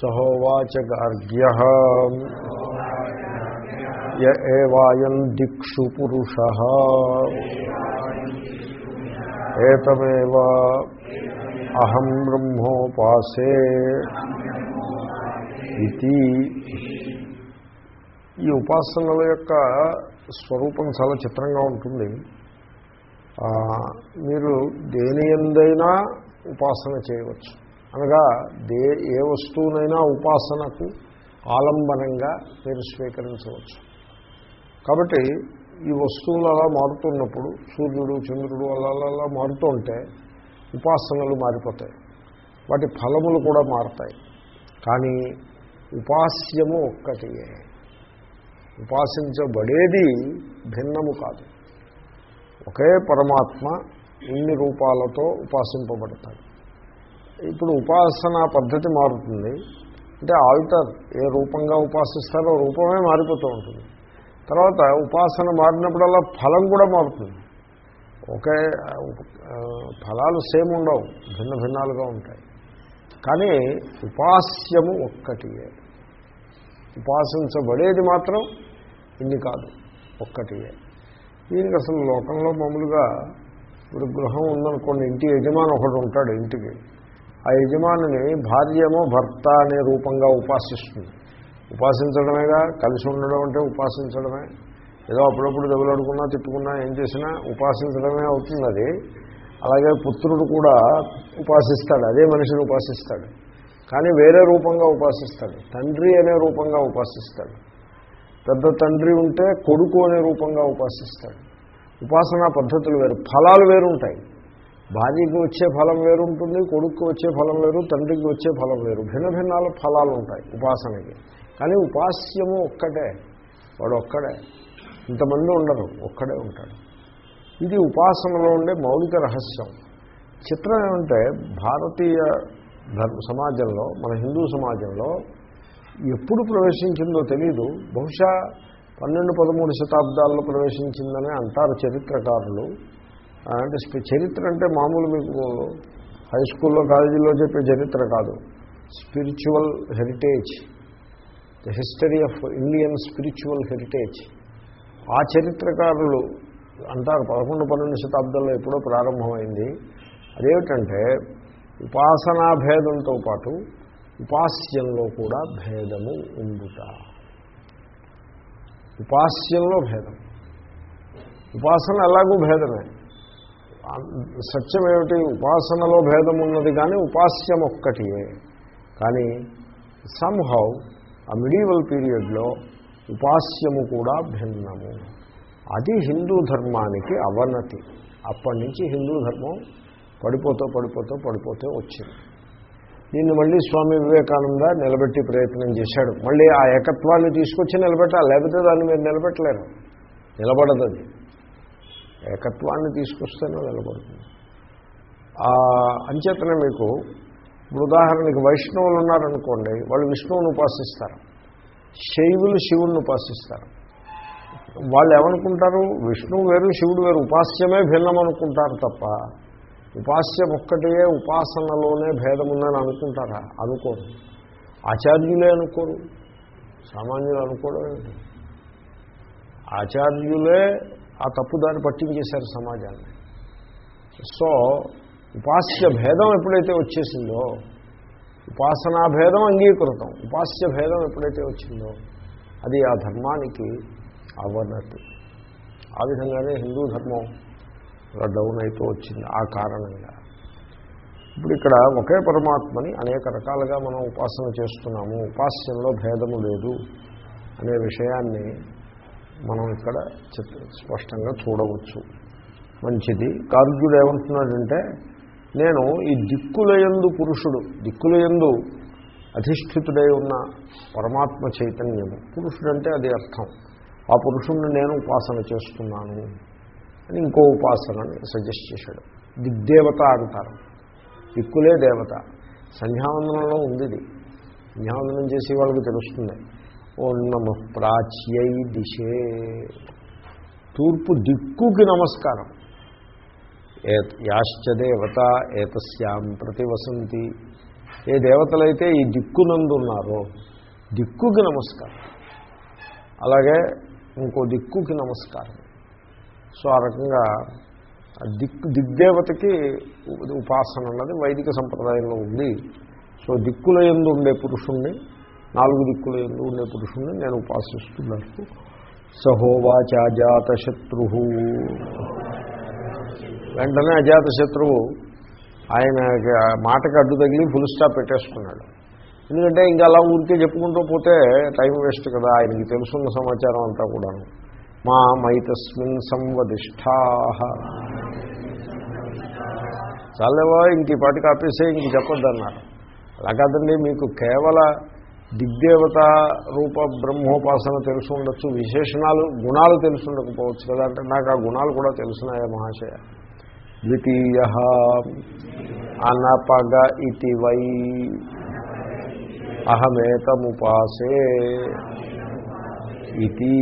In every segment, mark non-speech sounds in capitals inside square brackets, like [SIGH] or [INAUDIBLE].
సహోవాచ గార్గ్య ఏవాయం దిక్షు పురుష ఏతమేవ అహం బ్రహ్మోపాసే ఇది. ఈ ఉపాసనల యొక్క స్వరూపం చాలా చిత్రంగా ఉంటుంది. మీరు దేని ఎందైనా ఉపాసన చేయవచ్చు. అనగా దే ఏ వస్తువునైనా ఉపాసనకు ఆలంబనంగా మీరు స్వీకరించవచ్చు. కాబట్టి ఈ వస్తువులు అలా మారుతున్నప్పుడు సూర్యుడు చంద్రుడు అలా అలా మారుతూ ఉంటే ఉపాసనలు మారిపోతాయి. వాటి ఫలములు కూడా మారుతాయి. కానీ ఉపాస్యము ఒక్కటియే. ఉపాసించబడేది భిన్నము కాదు. ఒకే పరమాత్మ ఇన్ని రూపాలతో ఉపాసింపబడతాడు. ఇప్పుడు ఉపాసనా పద్ధతి మారుతుంది. అంటే ఆల్టర్ ఏ రూపంగా ఉపాసిస్తారో రూపమే మారిపోతూ ఉంటుంది. తర్వాత ఉపాసన మారినప్పుడల్లా ఫలం కూడా మారుతుంది. ఒకే ఫలాలు సేమ్ ఉండవు భిన్న భిన్నాలుగా ఉంటాయి. కానీ ఉపాస్యము ఒక్కటియే. ఉపాసించబడేది మాత్రం ఇన్ని కాదు ఒక్కటియే. దీనికి అసలు లోకంలో మామూలుగా ఇప్పుడు గృహం ఉందనుకోండి ఇంటి యజమాని ఒకడు ఉంటాడు ఇంటికి. ఆ యజమానిని భార్యమో భర్త అనే రూపంగా ఉపాసిస్తుంది. ఉపాసించడమేగా? కలిసి ఉండడం అంటే ఉపాసించడమే. ఏదో అప్పుడప్పుడు దెబ్బలాడుకున్నా తిట్టుకున్నా ఏం చేసినా ఉపాసించడమే అవుతుంది అది. అలాగే పుత్రుడు కూడా ఉపాసిస్తాడు అదే మనిషిని ఉపాసిస్తాడు. కానీ వేరే రూపంగా ఉపాసిస్తాడు తండ్రి అనే రూపంగా ఉపాసిస్తాడు. పెద్ద తండ్రి ఉంటే కొడుకు అనే రూపంగా ఉపాసిస్తాడు. ఉపాసనా పద్ధతులు వేరు ఫలాలు వేరుంటాయి. భార్యకి వచ్చే ఫలం వేరుంటుంది కొడుక్కి వచ్చే ఫలం వేరు తండ్రికి వచ్చే ఫలం వేరు. భిన్న భిన్నాల ఫలాలు ఉంటాయి ఉపాసనకి. కానీ ఉపాస్యము ఒక్కటే వాడు ఒక్కడే ఇంతమంది ఉండరు ఒక్కడే ఉంటాడు. ఇది ఉపాసనలో ఉండే మౌలిక రహస్యం. చిత్రం ఏమంటే భారతీయ ధర్మ సమాజంలో మన హిందూ సమాజంలో ఎప్పుడు ప్రవేశించిందో తెలీదు. బహుశా పన్నెండు పదమూడు శతాబ్దాల్లో ప్రవేశించిందని అంటారు చరిత్రకారులు. అంటే చరిత్ర అంటే మామూలు మీకు హై స్కూల్లో కాలేజీలో చెప్పే చరిత్ర కాదు. Spiritual heritage. The history of Indian spiritual heritage. ఆ చరిత్రకారులు అంటారు పదకొండు పన్నెండు శతాబ్దంలో ఎప్పుడో ప్రారంభమైంది. అదేమిటంటే ఉపాసనా భేదంతో పాటు ఉపాస్యంలో కూడా భేదము ఉండుట. ఉపాస్యంలో భేదం. ఉపాసన ఎలాగూ భేదమే. సత్యం ఏమిటి ఉపాసనలో భేదం ఉన్నది కానీ ఉపాస్యం ఒక్కటియే కానీ సంహౌ ఆ మిడీవల్ పీరియడ్లో ఉపాస్యము కూడా భిన్నము. అది హిందూ ధర్మానికి అవనతి. అప్పటి నుంచి హిందూ ధర్మం పడిపోతూ పడిపోతూ పడిపోతూ వచ్చింది. దీన్ని మళ్ళీ స్వామి వివేకానంద నిలబెట్టి ప్రయత్నం చేశాడు. మళ్ళీ ఆ ఏకత్వాన్ని తీసుకొచ్చి నిలబెట్టాలి. లేకపోతే దాన్ని మీరు నిలబెట్టలేరు. నిలబడదు ఏకత్వాన్ని తీసుకొస్తేనే నిలబడుతుంది అంచేతనే మీకు ఇప్పుడు ఉదాహరణకి వైష్ణవులు ఉన్నారనుకోండి వాళ్ళు విష్ణువుని ఉపాసిస్తారు. శైవులు శివుణ్ణి ఉపాసిస్తారు. వాళ్ళు ఏమనుకుంటారు? విష్ణువు వేరు శివుడు వేరు ఉపాస్యమే భిన్నం అనుకుంటారు తప్ప ఉపాస్యం ఒక్కటే ఉపాసనలోనే భేదం ఉందని అనుకుంటారా? అనుకోరు. ఆచార్యులే అనుకోరు. సామాన్యులు అనుకోవడం ఏంటి? ఆచార్యులే ఆ తప్పు దాన్ని పట్టించేశారు సమాజాన్ని. సో ఉపాస్య భేదం ఎప్పుడైతే వచ్చేసిందో ఉపాసనా భేదం అంగీకృతం. ఉపాస్య భేదం ఎప్పుడైతే వచ్చిందో అది ఆ ధర్మానికి అవనతి. ఆ విధంగానే హిందూ ధర్మం అలా డౌన్ అయితే వచ్చింది ఆ కారణంగా. ఇప్పుడు ఇక్కడ ఒకే పరమాత్మని అనేక రకాలుగా మనం ఉపాసన చేస్తున్నాము. ఉపాస్యంలో భేదము లేదు అనే విషయాన్ని మనం ఇక్కడ స్పష్టంగా చూడవచ్చు. మంచిది. గార్గ్యుడు ఏమంటున్నాడంటే నేను ఈ దిక్కులయందు పురుషుడు దిక్కులయందు అధిష్ఠితుడై ఉన్న పరమాత్మ చైతన్యము. పురుషుడంటే అది అర్థం. ఆ పురుషుణ్ణి నేను ఉపాసన చేస్తున్నాను అని ఇంకో ఉపాసనని సజెస్ట్ చేశాడు. దిగ్దేవత అంటారు. దిక్కులే దేవత. సంధ్యావందనంలో ఉంది ఇది సంధ్యావందనం చేసే వాళ్ళకి తెలుస్తుంది. ఓ నమ ప్రాచ్యై దిశే. తూర్పు దిక్కుకి నమస్కారం. ఏ యాశ్చ దేవత ఏతస్యాం ప్రతి వసంతి ఏ దేవతలైతే ఈ దిక్కునందున్నారో దిక్కుకి నమస్కారం. అలాగే ఇంకో దిక్కుకి నమస్కారం. సో ఆ రకంగా దిక్కు దిగ్దేవతకి ఉపాసన అన్నది వైదిక సంప్రదాయంలో ఉంది. సో దిక్కుల ఎందు ఉండే పురుషుణ్ణి నాలుగు దిక్కుల ఎందు ఉండే పురుషుణ్ణి నేను ఉపాసిస్తున్నాను సహోవాచ అజాతశత్రు వెంటనే అజాతశత్రువు ఆయన మాటకి అడ్డు తగిలి ఫుల్ స్టాప్ పెట్టేసుకున్నాడు. ఎందుకంటే ఇంకా అలా ఊరికే చెప్పుకుంటూ పోతే టైం వేస్ట్ కదా ఆయనకి తెలుసున్న సమాచారం అంతా కూడాను. మా మైతస్మిన్ సంవధిష్టా చాలేవా ఇంక పాటికి ఆపేసే ఇంక చెప్పొద్దన్నారు. అలా కాదండి మీకు కేవల దిగ్దేవత రూప బ్రహ్మోపాసన తెలుసు ఉండొచ్చు విశేషణాలు గుణాలు తెలుసు ఉండకపోవచ్చు కదా అంటే నాకు ఆ గుణాలు కూడా తెలుసున్నాయా మహాశయ? ద్వితీయ అనపగ ఇతి వై అహమేతముపాసే ఇది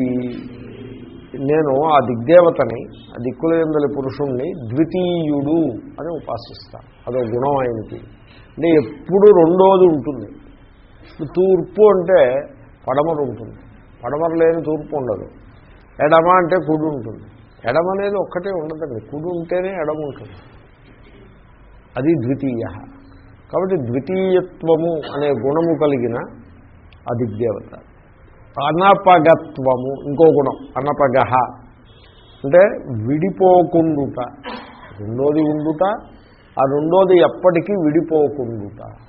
నేను ఆ దిగ్దేవతని ఆ దిక్కుల పురుషుణ్ణి ద్వితీయుడు అని ఉపాసిస్తాను అదో గుణం ఆయనకి. అంటే ఎప్పుడు రెండోది ఉంటుంది. తూర్పు అంటే పడమరు ఉంటుంది. పడమర లేని తూర్పు ఉండదు. ఎడమ అంటే కుడి ఉంటుంది. ఎడమ అనేది ఒక్కటే ఉండదండి. కుడి ఉంటేనే ఎడమ ఉంటుంది. అది ద్వితీయ. కాబట్టి ద్వితీయత్వము అనే గుణము కలిగిన అది దేవత అనపగత్వము ఇంకో గుణం అనపగహ. అంటే విడిపోకుండుట. రెండోది ఉండుట ఆ రెండోది ఎప్పటికీ విడిపోకుండుట.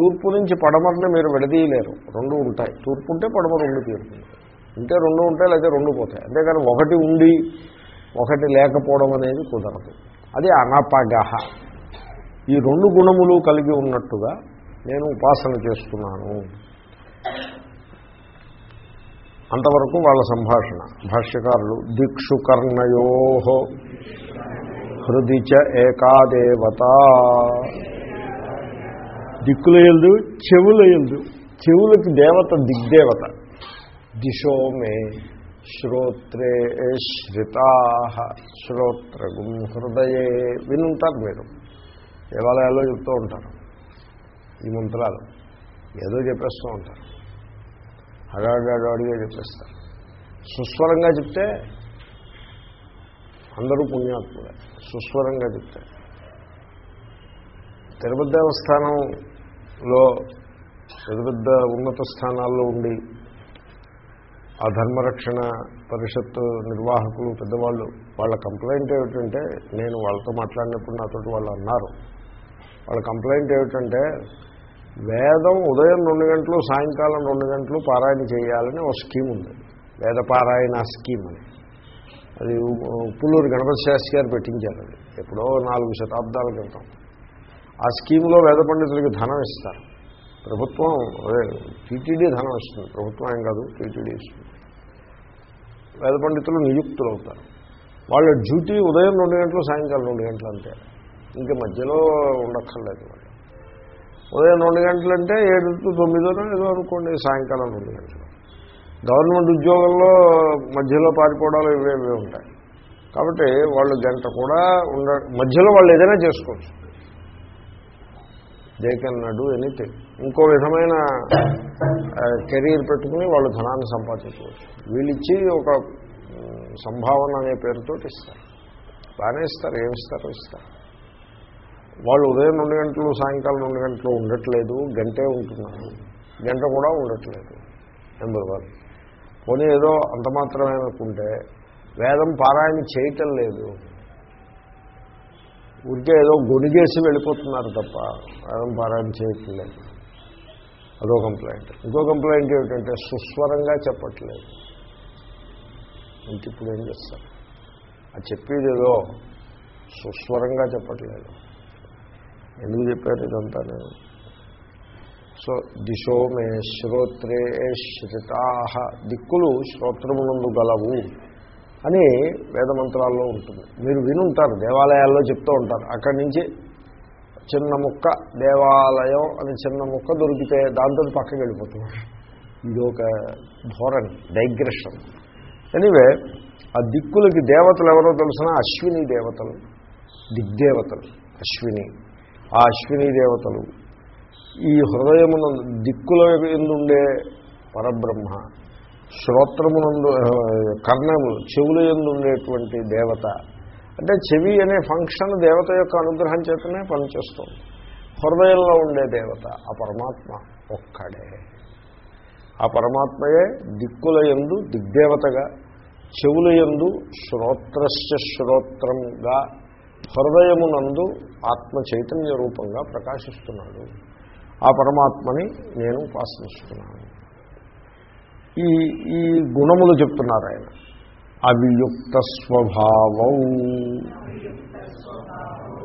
తూర్పు నుంచి పడమరని మీరు విడదీయలేరు. రెండు ఉంటాయి. తూర్పు ఉంటే పడమర ఉండి తీరుతుంది. ఉంటే రెండు ఉంటాయి లేకపోతే రెండు పోతాయి. అంతేకాని ఒకటి ఉండి ఒకటి లేకపోవడం అనేది కుదరదు. అది అనపగహ. ఈ రెండు గుణములు కలిగి ఉన్నట్టుగా నేను ఉపాసన చేస్తున్నాను. అంతవరకు వాళ్ళ సంభాషణ. భాష్యకారులు దిక్షు కర్ణయో హృది చ ఏకాదేవత. దిక్కుల ఎందు చెవుల చెవులకి దేవత దిగ్దేవత. దిశో మే శ్రోత్రే శ్రుతా. శ్రోత్రగుం హృదయే. వినుంటారు మీరు. దేవాలయాల్లో చెప్తూ ఉంటారు. ఈ మంత్రాలు ఏదో చెప్పేస్తూ ఉంటారు. అడాడాడు అడిగే చెప్పేస్తారు. సుస్వరంగా చెప్తే అందరూ పుణ్యాత్ములే. సుస్వరంగా చెప్తే. తిరుపతి దేవస్థానం లో పెద్ద పెద్ద ఉన్నత స్థానాల్లో ఉండి ఆ ధర్మరక్షణ పరిషత్ నిర్వాహకులు పెద్దవాళ్ళు వాళ్ళ కంప్లైంట్ ఏమిటంటే నేను వాళ్ళతో మాట్లాడినప్పుడు నాతో వాళ్ళు అన్నారు. వాళ్ళ కంప్లైంట్ ఏమిటంటే వేదం ఉదయం రెండు గంటలు సాయంకాలం రెండు గంటలు పారాయణ చేయాలని ఒక స్కీమ్ ఉంది. వేద పారాయణ స్కీమ్ అని. అది పుల్లూరు గణపతి శాస్త్రి గారు పెట్టించారు అది. ఎప్పుడో నాలుగు శతాబ్దాల క్రితం. ఆ స్కీమ్లో వేద పండితులకి ధనం ఇస్తారు. ప్రభుత్వం అదే టీటీడీ ధనం ఇస్తుంది. ప్రభుత్వం ఏం కాదు టీటీడీ ఇస్తుంది. వేద పండితులు నియుక్తులు అవుతారు వాళ్ళ డ్యూటీ ఉదయం రెండు గంటలు సాయంకాలం రెండు గంటలు అంతే. ఇంకా మధ్యలో ఉండక్కర్లేదు వాళ్ళు ఉదయం రెండు గంటలు అంటే ఏడు టు తొమ్మిదినో ఏదో అనుకోండి సాయంకాలం రెండు గంటలు. గవర్నమెంట్ ఉద్యోగంలో మధ్యలో పారిపోవడాలు ఇవే ఉంటాయి. కాబట్టి వాళ్ళు గంట కూడా ఉండ మధ్యలో వాళ్ళు ఏదైనా చేసుకోవచ్చు. దే కెన్ నడు ఎనీథింగ్ ఇంకో విధమైన కెరీర్ పెట్టుకుని వాళ్ళు ధనాన్ని సంపాదించవచ్చు. వీళ్ళు ఇచ్చి ఒక సంభావన అనే పేరుతో ఇస్తారు. బాగానే ఇస్తారు ఏమిస్తారో ఇస్తారు. వాళ్ళు ఉదయం రెండు గంటలు సాయంకాలం రెండు గంటలు ఉండట్లేదు గంటే ఉంటున్నారు. గంట కూడా ఉండట్లేదు నెంబర్ వన్. పోనీ ఏదో అంత మాత్రమే అనుకుంటే వేదం పారాయణ చేయటం లేదు. ఊరికే ఏదో గొనిగేసి వెళ్ళిపోతున్నారు తప్ప ఆయన పారాయణ చేయట్లేదు. అదో కంప్లైంట్ ఇంకో కంప్లైంట్ ఏమిటంటే సుస్వరంగా చెప్పట్లేదు. ఇంక ఇప్పుడు ఏం చేస్తారు? అది చెప్పేది ఏదో సుస్వరంగా చెప్పట్లేదు. ఎందుకు చెప్పారు ఇదంతా నేను? సో దిశో మే శ్రోత్రే శ్రుతా. దిక్కులు శ్రోత్రమునందు గలవు. అని వేదమంత్రాల్లో ఉంటుంది. మీరు వినుంటారు దేవాలయాల్లో చెప్తూ ఉంటారు. అక్కడి నుంచి చిన్న ముక్క దేవాలయం అని చిన్న ముక్క దొరికితే దాంతో పక్కకి వెళ్ళిపోతున్నారు ఇది ఒక ధోరణి డైగ్రెషన్. ఎనివే ఆ దిక్కులకి దేవతలు ఎవరో తెలిసిన? అశ్విని దేవతలు. దిగ్దేవతలు అశ్విని. ఆ అశ్విని దేవతలు. ఈ హృదయమున దిక్కుల ఎందుండే పరబ్రహ్మ శ్రోత్రమునందు ఆ, కర్ణములు చెవుల ఎందుండేటువంటి దేవత. అంటే చెవి అనే ఫంక్షన్ దేవత యొక్క అనుగ్రహం చేతనే పనిచేస్తుంది. హృదయంలో ఉండే దేవత ఆ పరమాత్మ ఒక్కడే. ఆ పరమాత్మయే దిక్కుల ఎందు దిగ్దేవతగా చెవుల ఎందు శ్రోత్రస్య శ్రోత్రంగా హృదయమునందు ఆత్మ చైతన్య రూపంగా ప్రకాశిస్తున్నాడు. ఆ పరమాత్మని నేను ఉపాసనిస్తున్నాను. ఈ ఈ గుణములు చెప్తున్నారు ఆయన. అవియుక్త స్వభావం.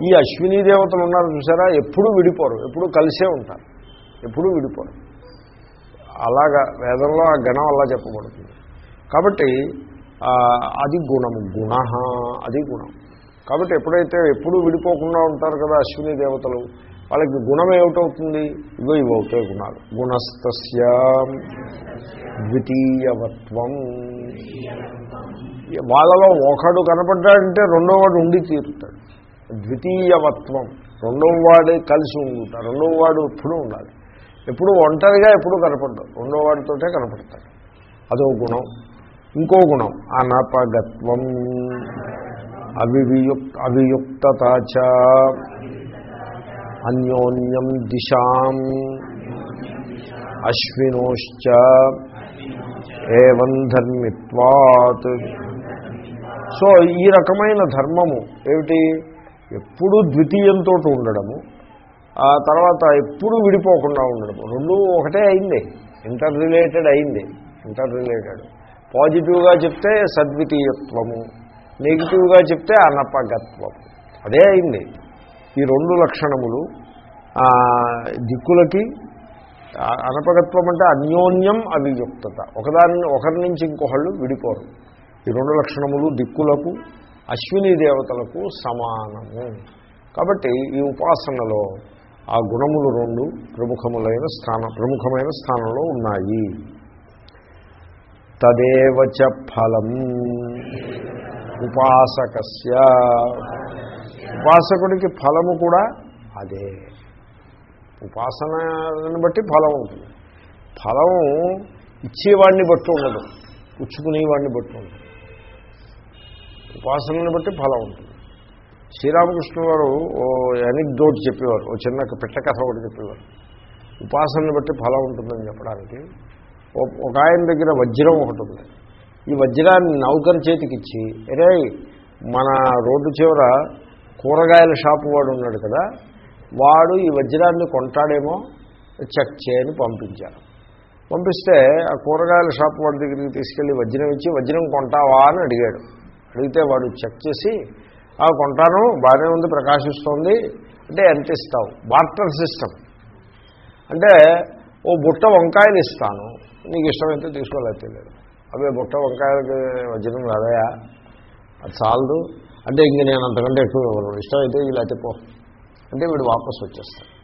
ఈ అశ్వినీ దేవతలు ఉన్నారు చూసారా? ఎప్పుడూ విడిపోరు. ఎప్పుడూ కలిసే ఉంటారు. ఎప్పుడూ విడిపోరు. అలాగా వేదంలో ఆ గణం అలా చెప్పబడుతుంది. కాబట్టి అది గుణము గుణ అది గుణం. కాబట్టి ఎప్పుడైతే ఎప్పుడూ విడిపోకుండా ఉంటారు కదా అశ్విని దేవతలు వాళ్ళకి గుణం ఏమిటవుతుంది? ఇగో ఇవి అవుతాయి గుణాలు. గుణస్తస్య ద్వితీయవత్వం. వాళ్ళలో ఒకడు కనపడ్డాడంటే రెండో వాడు ఉండి తీరుతాడు. ద్వితీయవత్వం. రెండవ వాడు కలిసి ఉండుతాడు రెండవ వాడు ఎప్పుడూ ఉండాలి. ఎప్పుడు ఒంటరిగా ఎప్పుడు కనపడ్డాడు రెండో వాడితోటే కనపడతాడు. అదో గుణం. ఇంకో గుణం. అనపగత్వం. అవియుక్ అవియుక్తతాచ అన్యోన్యం దిశాం అశ్వినోశ్చ ఏవం ధర్మిత్వాత్. సో ఈ రకమైన ధర్మము ఏమిటి? ఎప్పుడూ ద్వితీయంతో ఉండడము. ఆ తర్వాత ఎప్పుడు విడిపోకుండా ఉండడము. రెండు ఒకటే అయింది. ఇంటర్ రిలేటెడ్ అయింది. ఇంటర్ రిలేటెడ్ పాజిటివ్గా చెప్తే సద్వితీయత్వము నెగిటివ్గా చెప్తే అనపగత్వము. అదే అయింది. ఈ రెండు లక్షణములు దిక్కులకి అనపగత్వం అంటే అన్యోన్యం అవియుక్తత ఒకదాని ఒకరి నుంచి ఇంకొకళ్ళు విడిపోరు. ఈ రెండు లక్షణములు దిక్కులకు అశ్విని దేవతలకు సమానము. కాబట్టి ఈ ఉపాసనలో ఆ గుణములు రెండు ప్రముఖములైన స్థానం ప్రముఖమైన స్థానంలో ఉన్నాయి. తదేవ ఫలం. ఉపాసకస్య ఉపాసకుడికి ఫలము కూడా అదే. ఉపాసనని బట్టి ఫలం ఉంటుంది. ఫలం ఇచ్చేవాడిని బట్టి ఉండదు. పుచ్చుకునేవాడిని బట్టి ఉంటుంది ఉపాసనని బట్టి ఫలం ఉంటుంది. శ్రీరామకృష్ణ గారు ఓ ఎనిక్డోట్ చెప్పేవారు. ఓ చిన్న పిట్ట కథ ఒకటి చెప్పేవారు. ఉపాసనని బట్టి ఫలం ఉంటుందని చెప్పడానికి ఒక ఆయన దగ్గర వజ్రం ఒకటి ఉంది. ఈ వజ్రాన్ని నౌకర్ చేతికిచ్చి రే మన రోడ్డు చివర కూరగాయల షాపు వాడు ఉన్నాడు కదా వాడు ఈ వజ్రాన్ని కొంటాడేమో చెక్ చేయని పంపించారు. పంపిస్తే ఆ కూరగాయల షాప్ వాడి దగ్గరికి తీసుకెళ్ళి వజ్రం ఇచ్చి వజ్రం కొంటావా? అని అడిగాడు. అడిగితే వాడు చెక్ చేసి "ఆ, కొంటాను బాగానే ఉంది ప్రకాశిస్తోంది. అంటే ఎంత ఇస్తావు? Barter system. అంటే ఓ బుట్ట వంకాయలు ఇస్తాను నీకు ఇష్టమైతే తీసుకోలేదు లేదు. అవే బుట్ట వంకాయలకి వజ్రం రాదయా? అది చాలదు. అంటే ఇంక నేను అంతకంటే ఎక్కువ ఇవ్వను ఇష్టమైతే లేకపోతే పో. అంటే వీడు వాపసు వచ్చేస్తాడు.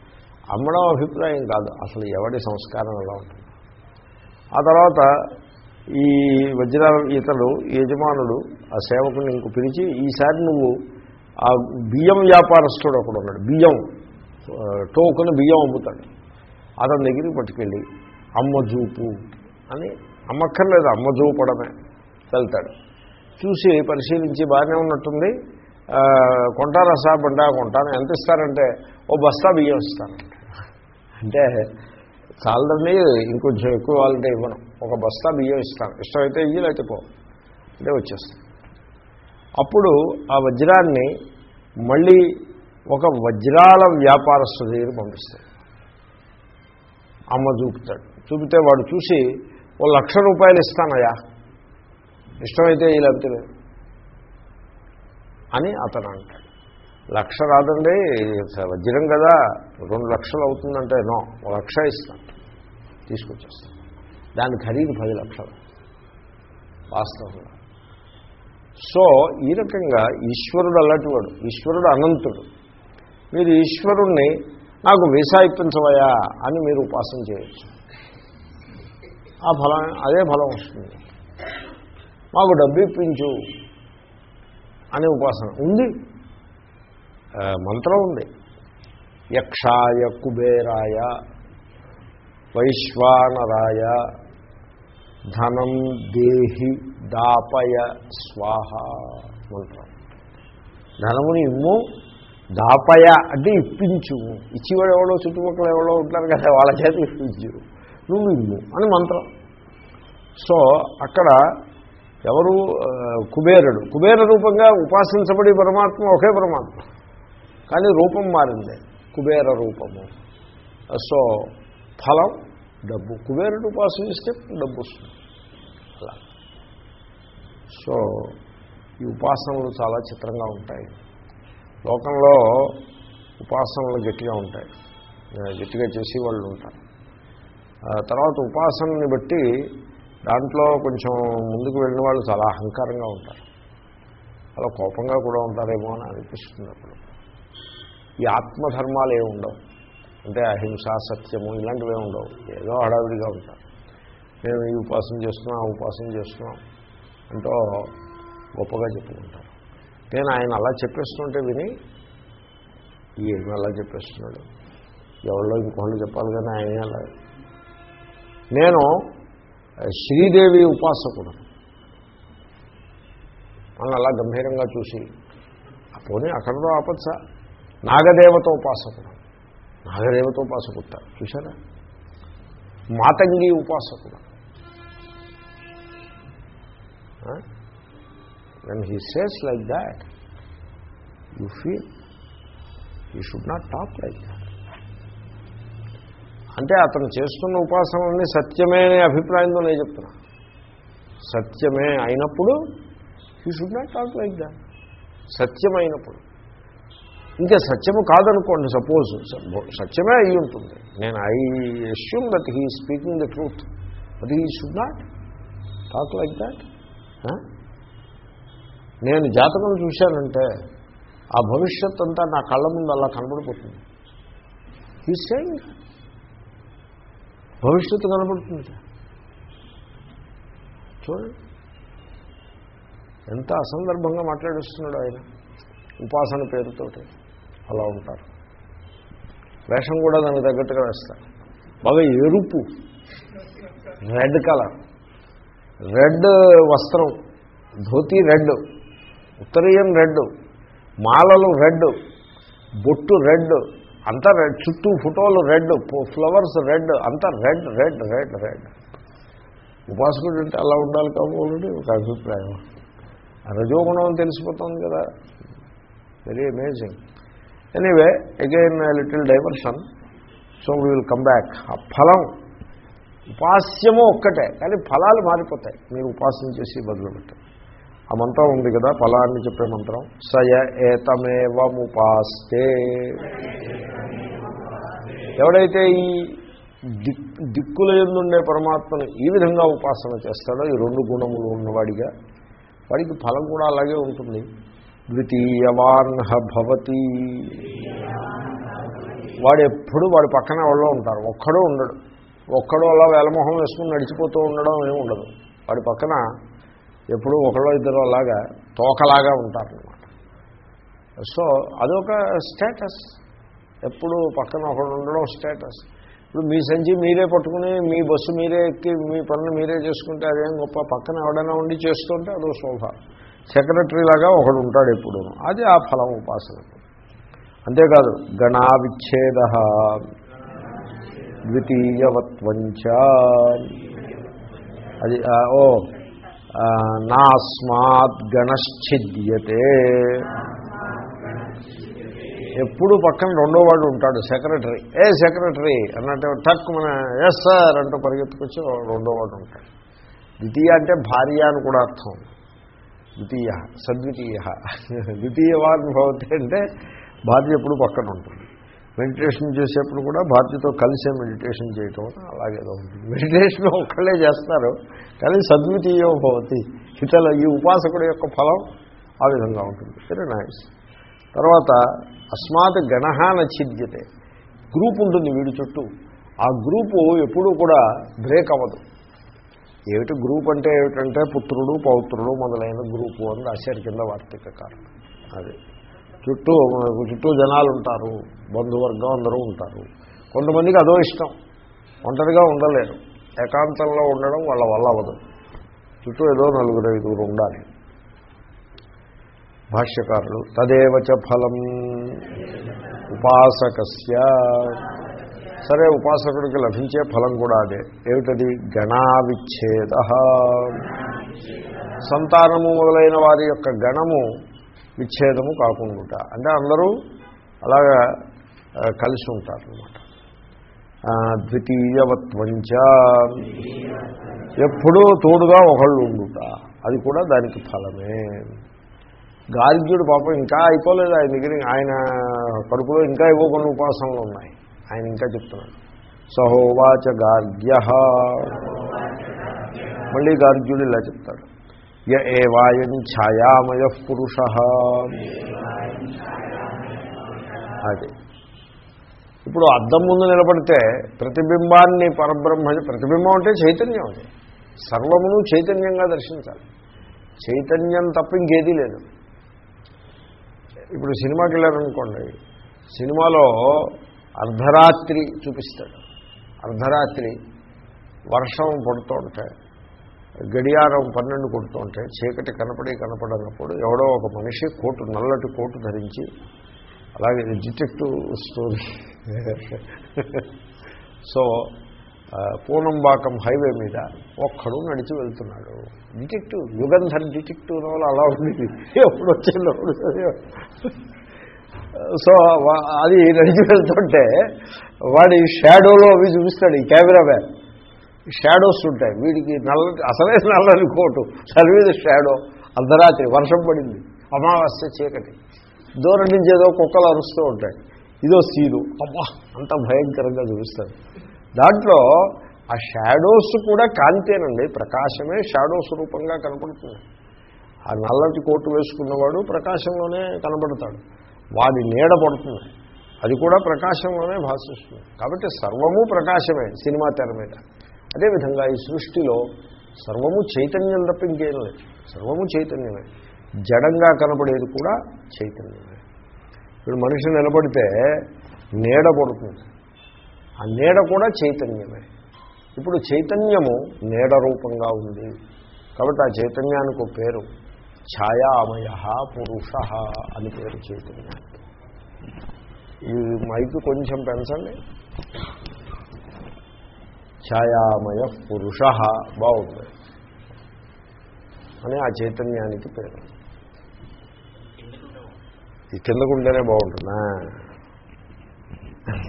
అమ్మడం అభిప్రాయం కాదు. అసలు ఎవడి సంస్కారం ఎలా ఉంటుంది? ఆ తర్వాత ఈ వజ్ర ఇతడు యజమానుడు ఆ సేవకుని ఇంక పిలిచి ఈసారి నువ్వు ఆ బియ్యం వ్యాపారస్తుడు ఒకడు ఉన్నాడు. బియ్యం. ఆ, టోకుని బియ్యం అమ్ముతాడు. అతని దగ్గరికి పట్టుకెళ్ళి అమ్మ చూపు అని. అమ్మక్కర్లేదు అమ్మ చూపడమే వెళ్తాడు. చూసి పరిశీలించి బాగానే ఉన్నట్టుంది. కొంటారా సార్ బండా కొంటాను ఎంత ఇస్తారంటే ఓ బస్తా బియ్యం ఇస్తాను. అంటే చాలదండి ఇంకొంచెం ఎక్కువ వాళ్ళంటే ఇవ్వను. ఒక బస్తా బియ్యం ఇస్తాను. ఇష్టమైతే ఇయ్యి లేకపోతే పో. అంటే వచ్చేస్తాను. అప్పుడు ఆ వజ్రాన్ని మళ్ళీ ఒక వజ్రాల వ్యాపారస్తు దగ్గర పంపిస్తాడు. అమ్మ చూపుతాడు. చూపితే వాడు చూసి ఓ లక్ష రూపాయలు ఇస్తానయ్యా. ఇష్టమైతే ఈ లేకపోతే లేదు. అని అతను అంటాడు. లక్ష రాదండి వజ్రం కదా రెండు లక్షలు అవుతుందంటే నో ఒక లక్ష ఇస్తాను తీసుకొచ్చేస్తాను దాని ఖరీదు పది లక్షలు. వాస్తవంగా. సో ఈ రకంగా ఈశ్వరుడు అలాంటివాడు ఈశ్వరుడు అనంతుడు. మీరు ఈశ్వరుణ్ణి నాకు వీసా ఇప్పించవయా అని మీరు ఉపాసన చేయొచ్చు. ఆ ఫలం అదే ఫలం వస్తుంది. మాకు డబ్బు ఇప్పించు అనే ఉపాసన ఉంది. మంత్రం ఉంది. యక్షాయ కుబేరాయ వైశ్వానరాయ ధనం దేహి దాపయ స్వాహ మంత్రం. ధనముని ఇమ్ము దాపయ అంటే ఇప్పించు. ఇచ్చివాడు ఎవడో చుట్టుపక్కల ఎవడో ఉంటారు కదా వాళ్ళ చేత ఇప్పించు. నువ్వు ఇమ్ము అని మంత్రం. సో అక్కడ ఎవరు కుబేరుడు. కుబేర రూపంగా ఉపాసించబడి పరమాత్మ ఒకే పరమాత్మ. కానీ రూపం మారింది. కుబేర రూపము. సో ఫలం డబ్బు. కుబేరుడు ఉపాసనిస్తే డబ్బు వస్తుంది. అలా. సో ఈ ఉపాసనలు చాలా చిత్రంగా ఉంటాయి. లోకంలో ఉపాసనలు గట్టిగా ఉంటాయి. గట్టిగా చేసి వాళ్ళు ఉంటారు తర్వాత ఉపాసనని బట్టి దాంట్లో కొంచెం ముందుకు వెళ్ళిన వాళ్ళు చాలా అహంకారంగా ఉంటారు. అలా కోపంగా కూడా ఉంటారేమో అని అనిపిస్తుంది అప్పుడు. ఈ ఆత్మధర్మాలు ఏమి ఉండవు. అంటే అహింస సత్యము ఇలాంటివి ఏమి ఉండవు. ఏదో హడావిడిగా ఉంటారు. మేము ఈ ఉపాసన చేస్తున్నాం ఆ ఉపాసన చేస్తున్నాం అంటూ గొప్పగా చెప్పుకుంటారు. నేను ఆయన అలా చెప్పేస్తుంటే విని ఏమి అలా చెప్పేస్తున్నాడు. ఎవరిలో ఇంకోళ్ళు చెప్పాలి కానీ ఆయనే అలా. నేను శ్రీదేవి ఉపాసకుడు. మనం అలా గంభీరంగా చూసి పోనీ అక్కడతో ఆపత్స నాగదేవత ఉపాసకుడు. నాగదేవత ఉపాసకుట చూసారా Matangi ఉపాసకుడు. When he says like that you feel you should not talk like that అంటే అతను చేస్తున్న ఉపాసనలన్నీ సత్యమే అనే అభిప్రాయంతో నేను చెప్తున్నా. సత్యమే అయినప్పుడు you should not talk like that సత్యమైనప్పుడు. ఇంకా సత్యము కాదనుకోండి సపోజ్ సత్యమే అయి ఉంటుంది. నేను I assume that he speaking the truth but he should not talk like that నేను జాతకం చూశానంటే ఆ భవిష్యత్ అంతా నా కళ్ళ ముందు అలా కనబడిపోతుంది. హీ సేయింగ్ భవిష్యత్తు కనబడుతుంది. చూడండి. ఎంత అసందర్భంగా మాట్లాడిస్తున్నాడు ఆయన. ఉపాసన పేరుతోటి అలా ఉంటారు. వేషం కూడా దానికి తగ్గట్టుగా వేస్తారు. బాగా ఎరుపు. Red colour. రెడ్ వస్త్రం. ధోతి రెడ్. ఉత్తరీయం రెడ్. మాలలు రెడ్. బొట్టు రెడ్. అంతా రెడ్ చుట్టూ ఫోటోలు రెడ్ ఫ్లవర్స్ రెడ్ అంతా రెడ్ రెడ్ రెడ్ రెడ్. ఉపాసకుడు అంటే అలా ఉండాలి కాబోలు ఒక అభిప్రాయం. రజోగుణం తెలిసిపోతుంది కదా. Very amazing anyway again little diversion so we will come back ఆ ఫలం ఉపాస్యము ఒక్కటే కానీ ఫలాలు మారిపోతాయి. మీరు ఉపాసన చేసి బదులుపెట్టారు ఆ మంత్రం ఉంది కదా ఫలాన్ని చెప్పే మంత్రం. సయ ఏతమేవముపాస్తే. ఎవడైతే ఈ దిక్ దిక్కుల ఎందుండే పరమాత్మను ఈ విధంగా ఉపాసన చేస్తాడో ఈ రెండు గుణములు ఉన్నవాడిగా వాడికి ఫలం కూడా అలాగే ఉంటుంది. ద్వితీయవాన్హ భవతి. వాడు ఎప్పుడు వాడి పక్కన ఎవరో ఉంటారు. ఒక్కడూ ఉండడు. ఒక్కడో అలా వేలమొహం వేసుకుని నడిచిపోతూ ఉండడం ఏమి ఉండదు. వాడి పక్కన ఎప్పుడూ ఒకళ్ళో ఇద్దరు అలాగా తోకలాగా ఉంటారనమాట సో అదొక స్టేటస్. ఎప్పుడు పక్కన ఒకడు ఉండడం స్టేటస్. ఇప్పుడు మీ సంచి మీరే పట్టుకుని మీ బస్సు మీరే ఎక్కి మీ పనులు మీరే చేసుకుంటే అదేం గొప్ప? పక్కన ఎవడైనా ఉండి చేస్తుంటే అదో శోభ. సెక్రటరీ లాగా ఒకడు ఉంటాడు ఎప్పుడు అది ఆ ఫలం ఉపాసన. అంతేకాదు గణా విచ్ఛేద ద్వితీయవత్వంచ. అది ఓ నాస్మాత్ గణశ్చిద్యతే. ఎప్పుడు పక్కన రెండో వాడు ఉంటాడు సెక్రటరీ. ఏ సెక్రటరీ? అన్నట్టు టక్ మన ఎస్ సార్ అంటూ పరిగెత్తుకొచ్చి రెండో వాడు ఉంటాడు. ద్వితీయ అంటే భార్య అని కూడా అర్థం. ద్వితీయ సద్వితీయ. [LAUGHS] ద్వితీయవాన్ భవతి అంటే భార్య ఎప్పుడు పక్కన ఉంటుంది. మెడిటేషన్ చేసేప్పుడు కూడా భార్యతో కలిసే మెడిటేషన్ చేయటం అలాగేదో ఉంటుంది. మెడిటేషన్ ఒక్కళ్ళే చేస్తారు కానీ సద్వితీయో భవతి. ఇతల ఈ ఉపాసకుడు యొక్క ఫలం ఆ విధంగా ఉంటుంది. వెరీ నైస్ తర్వాత అస్మాత్ గణహ నచ్చిద్యతే గ్రూప్ ఉంటుంది వీడి చుట్టూ. ఆ గ్రూపు ఎప్పుడూ కూడా బ్రేక్ అవ్వదు. ఏమిటి గ్రూప్ అంటే ఏమిటంటే పుత్రుడు పౌత్రుడు మొదలైన గ్రూపు అని రాశారు కింద వార్తీక కారణం. అది. చుట్టూ చుట్టూ జనాలు ఉంటారు బంధువర్గం అందరూ ఉంటారు. కొంతమందికి అదో ఇష్టం. ఒంటరిగా ఉండలేరు. ఏకాంతంలో ఉండడం వాళ్ళ వల్ల అవ్వదు. చుట్టూ ఏదో నలుగురు ఐదుగురు ఉండాలి. భాష్యకారులు తదేవచ ఫలం. ఉపాసకస్య. సరే ఉపాసకుడికి లభించే ఫలం కూడా అదే. ఏమిటది? గణావిచ్ఛేద సంతానము మొదలైన వారి యొక్క గణము విచ్ఛేదము కాకుండా అంటే అందరూ అలాగా కలిసి ఉంటారు అనమాట ద్వితీయవత్వంచ. ఎప్పుడూ తోడుగా ఒకళ్ళు ఉండుట. అది కూడా దానికి ఫలమే. గార్గ్యుడు పాపం ఇంకా అయిపోలేదు ఆయన దగ్గర. ఆయన కడుపులో ఇంకా ఏవో కొన్ని ఉపాసనలు ఉన్నాయి. ఆయన ఇంకా చెప్తున్నాడు. సహోవాచ గార్గ్య. మళ్ళీ గార్గ్యుడు ఇలా చెప్తాడు. య ఏవాయం ఛాయామయ పురుష. అది. ఇప్పుడు అద్దం ముందు నిలబడితే ప్రతిబింబాన్ని పరబ్రహ్మ ప్రతిబింబం అంటే చైతన్యం అది. సర్వమును చైతన్యంగా దర్శించాలి. చైతన్యం తప్ప ఇంకేదీ లేదు. ఇప్పుడు సినిమాకి వెళ్ళారనుకోండి సినిమాలో అర్ధరాత్రి చూపిస్తాడు. అర్ధరాత్రి వర్షం పడుతూ ఉంటాయి. గడియారం పన్నెండు కొడుతుంటే చీకటి కనపడి కనపడనప్పుడు ఎవడో ఒక మనిషి కోటు నల్లటి కోటు ధరించి అలాగే detective story. So Poonambakkam highway మీద ఒక్కడు నడిచి వెళ్తున్నాడు. డిటెక్టివ్ యుగంధర్ డిటెక్టివ్ నవల అలా ఉండేది. ఎప్పుడు వచ్చిందో సో అది నడిచి వెళ్తుంటే వాడి షాడోలో అవి చూపిస్తాడు ఈ కెమెరా మ్యాన్ షాడోస్ ఉంటాయి. వీడికి నల్ల అసలే నల్లని కోటు. సర్వీస్ షాడో అర్ధరాత్రి వర్షం పడింది. అమావాస్య చీకటి. దూరం నుంచి ఏదో కుక్కలు అరుస్తూ ఉంటాయి. ఇదో సీను అబ్బా అంత భయంకరంగా చూపిస్తారు. దాంట్లో ఆ షాడోస్ కూడా కాంతేనండి. ప్రకాశమే షాడోస్ రూపంగా కనపడుతుంది. ఆ నల్లటి కోటు వేసుకున్నవాడు ప్రకాశంలోనే కనబడతాడు. వాడి నీడ పడుతుంది. అది కూడా ప్రకాశంలోనే భాషిస్తుంది. కాబట్టి సర్వము ప్రకాశమే సినిమా తెర మీద. అదేవిధంగా ఈ సృష్టిలో సర్వము చైతన్యం తప్ప ఇంకేం లేదు. సర్వము చైతన్యమే. జడంగా కనబడేది కూడా చైతన్యమే. ఇప్పుడు మనిషి నిలబడితే నీడ పడుతుంది. ఆ నీడ కూడా చైతన్యమే. ఇప్పుడు చైతన్యము నీడ రూపంగా ఉంది. కాబట్టి ఆ చైతన్యానికి ఒక పేరు ఛాయామయ పురుష అని పేరు చైతన్యానికి. ఈ మైకు కొంచెం పెంచండి. ఛాయామయ పురుష బాగుంది అని ఆ చైతన్యానికి పేరు. ఈ కిందకుంటేనే బాగుంటుందా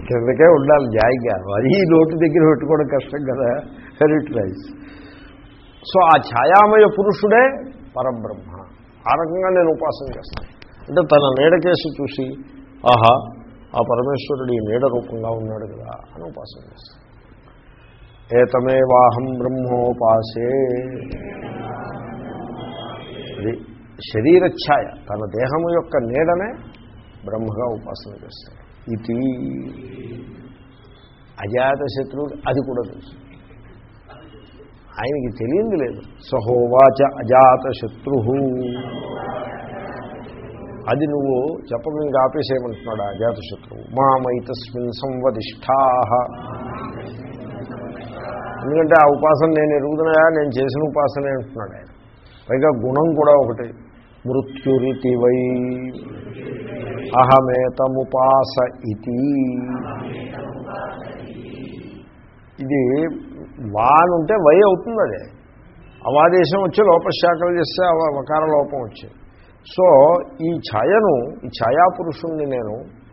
కిందకే ఉండాలి జాయిగా. మరీ లోటు దగ్గర పెట్టుకోవడం కష్టం కదా. హెరిటరైజ్ సో ఆ ఛాయామయ పురుషుడే పరబ్రహ్మ. ఆ రకంగా నేను ఉపాసన చేస్తాను. అంటే తన నీడకేసి చూసి ఆహా ఆ పరమేశ్వరుడు ఈ నీడ రూపంగా ఉన్నాడు కదా అని ఉపాసన చేస్తాను. ఏతమేవాహం బ్రహ్మోపాసే. అది శరీరఛాయ తన దేహము యొక్క నీడనే బ్రహ్మగా ఉపాసన చేస్తాడు. ఇది అజాత శత్రువుడు అది కూడా తెలుసు. ఆయనకి తెలియంది లేదు. సహోవాచ అజాత శత్రు అది నువ్వు చెప్పక ఇంకా ఆపేసేయమంటున్నాడు అజాత శత్రువు మామైతస్మిన్ సంవదిష్టా ఎందుకంటే ఆ ఉపాసన నేను ఎరుగుతున్నాయా? నేను చేసిన ఉపాసనే అంటున్నాడు ఆయన. పైగా గుణం కూడా ఒకటి. మృత్యురితి వై అహమేతముపాస ఇది ఇది వా అని ఉంటే వై అవుతుంది అదే. అవాదేశం వచ్చి లోపశాఖలు చేస్తే అవకార లోపం వచ్చి. సో ఈ ఛాయను ఈ ఛాయాపురుషుణ్ణి నేను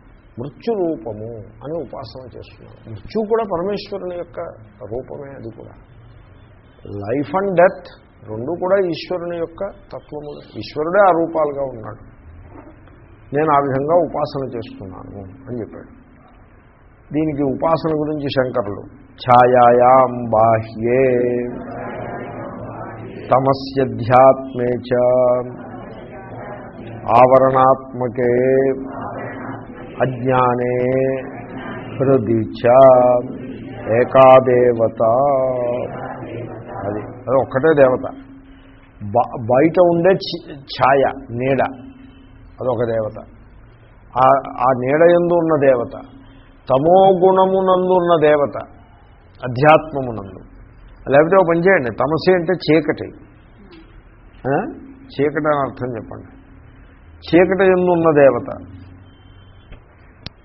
మృత్యురూపము అని ఉపాసన చేస్తున్నాను మృత్యు కూడా పరమేశ్వరుని యొక్క రూపమే అది కూడా. లైఫ్ అండ్ డెత్ రెండు కూడా ఈశ్వరుని యొక్క తత్వము ఈశ్వరుడే ఆ రూపాలుగా ఉన్నాడు. నేను ఆ విధంగా ఉపాసన చేస్తున్నాను అని చెప్పాడు. దీనికి ఉపాసన గురించి శంకరులు ఛాయాయాం బాహ్యే తమస్యధ్యాత్మే చ ఆవరణాత్మకే అజ్ఞానే హృది ఏకాదేవత అది అది ఒక్కటే దేవత. బ- బయట ఉండే ఛాయ నీడ అదొక దేవత. ఆ- నీడ ఎందు ఉన్న దేవత తమో గుణమునందు ఉన్న దేవత అధ్యాత్మమునందు. లేకపోతే ఒక పని చేయండి తమసి అంటే చీకటి. చీకటి అని అర్థం చెప్పండి. చీకటి ఎందు ఉన్న దేవత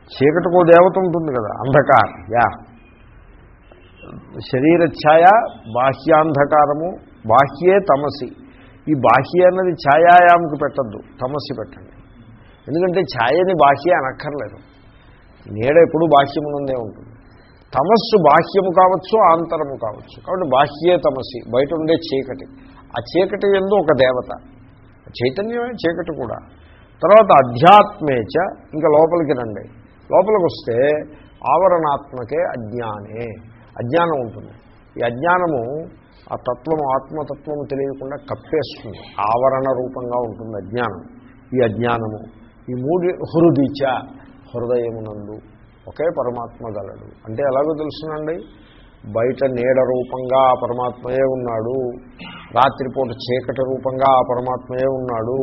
చీకటికో దేవత ఉంటుంది కదా అంధకార్ యా. శరీర ఛాయ బాహ్యాంధకారము బాహ్యే తమసి. ఈ బాహ్య అన్నది ఛాయాయాముకి పెట్టద్దు తమసి పెట్టండి. ఎందుకంటే ఛాయని బాహ్య అనక్కర్లేదు. నీడ ఎప్పుడు బాహ్యమునందే ఉంటుంది. తమస్సు బాహ్యము కావచ్చు ఆంతరము కావచ్చు. కాబట్టి బాహ్యే తమసి బయట ఉండే చీకటి. ఆ చీకటి ఎందు ఒక దేవత. చైతన్యమే చీకటి కూడా. తర్వాత అధ్యాత్మేచ ఇంకా లోపలికి రండి. లోపలికి వస్తే ఆవరణాత్మకే అజ్ఞానే. అజ్ఞానం ఉంటుంది. ఈ అజ్ఞానము ఆ తత్వము ఆత్మతత్వము తెలియకుండా కప్పేస్తుంది. ఆవరణ రూపంగా ఉంటుంది అజ్ఞానం. ఈ అజ్ఞానము ఈ మూడు హృదిచ హృదయమునందు ఒకే పరమాత్మ గలడు. అంటే ఎలాగో తెలుసునండి? బయట నీడ రూపంగా ఆ పరమాత్మయే ఉన్నాడు. రాత్రిపూట చీకటి రూపంగా ఆ పరమాత్మయే ఉన్నాడు.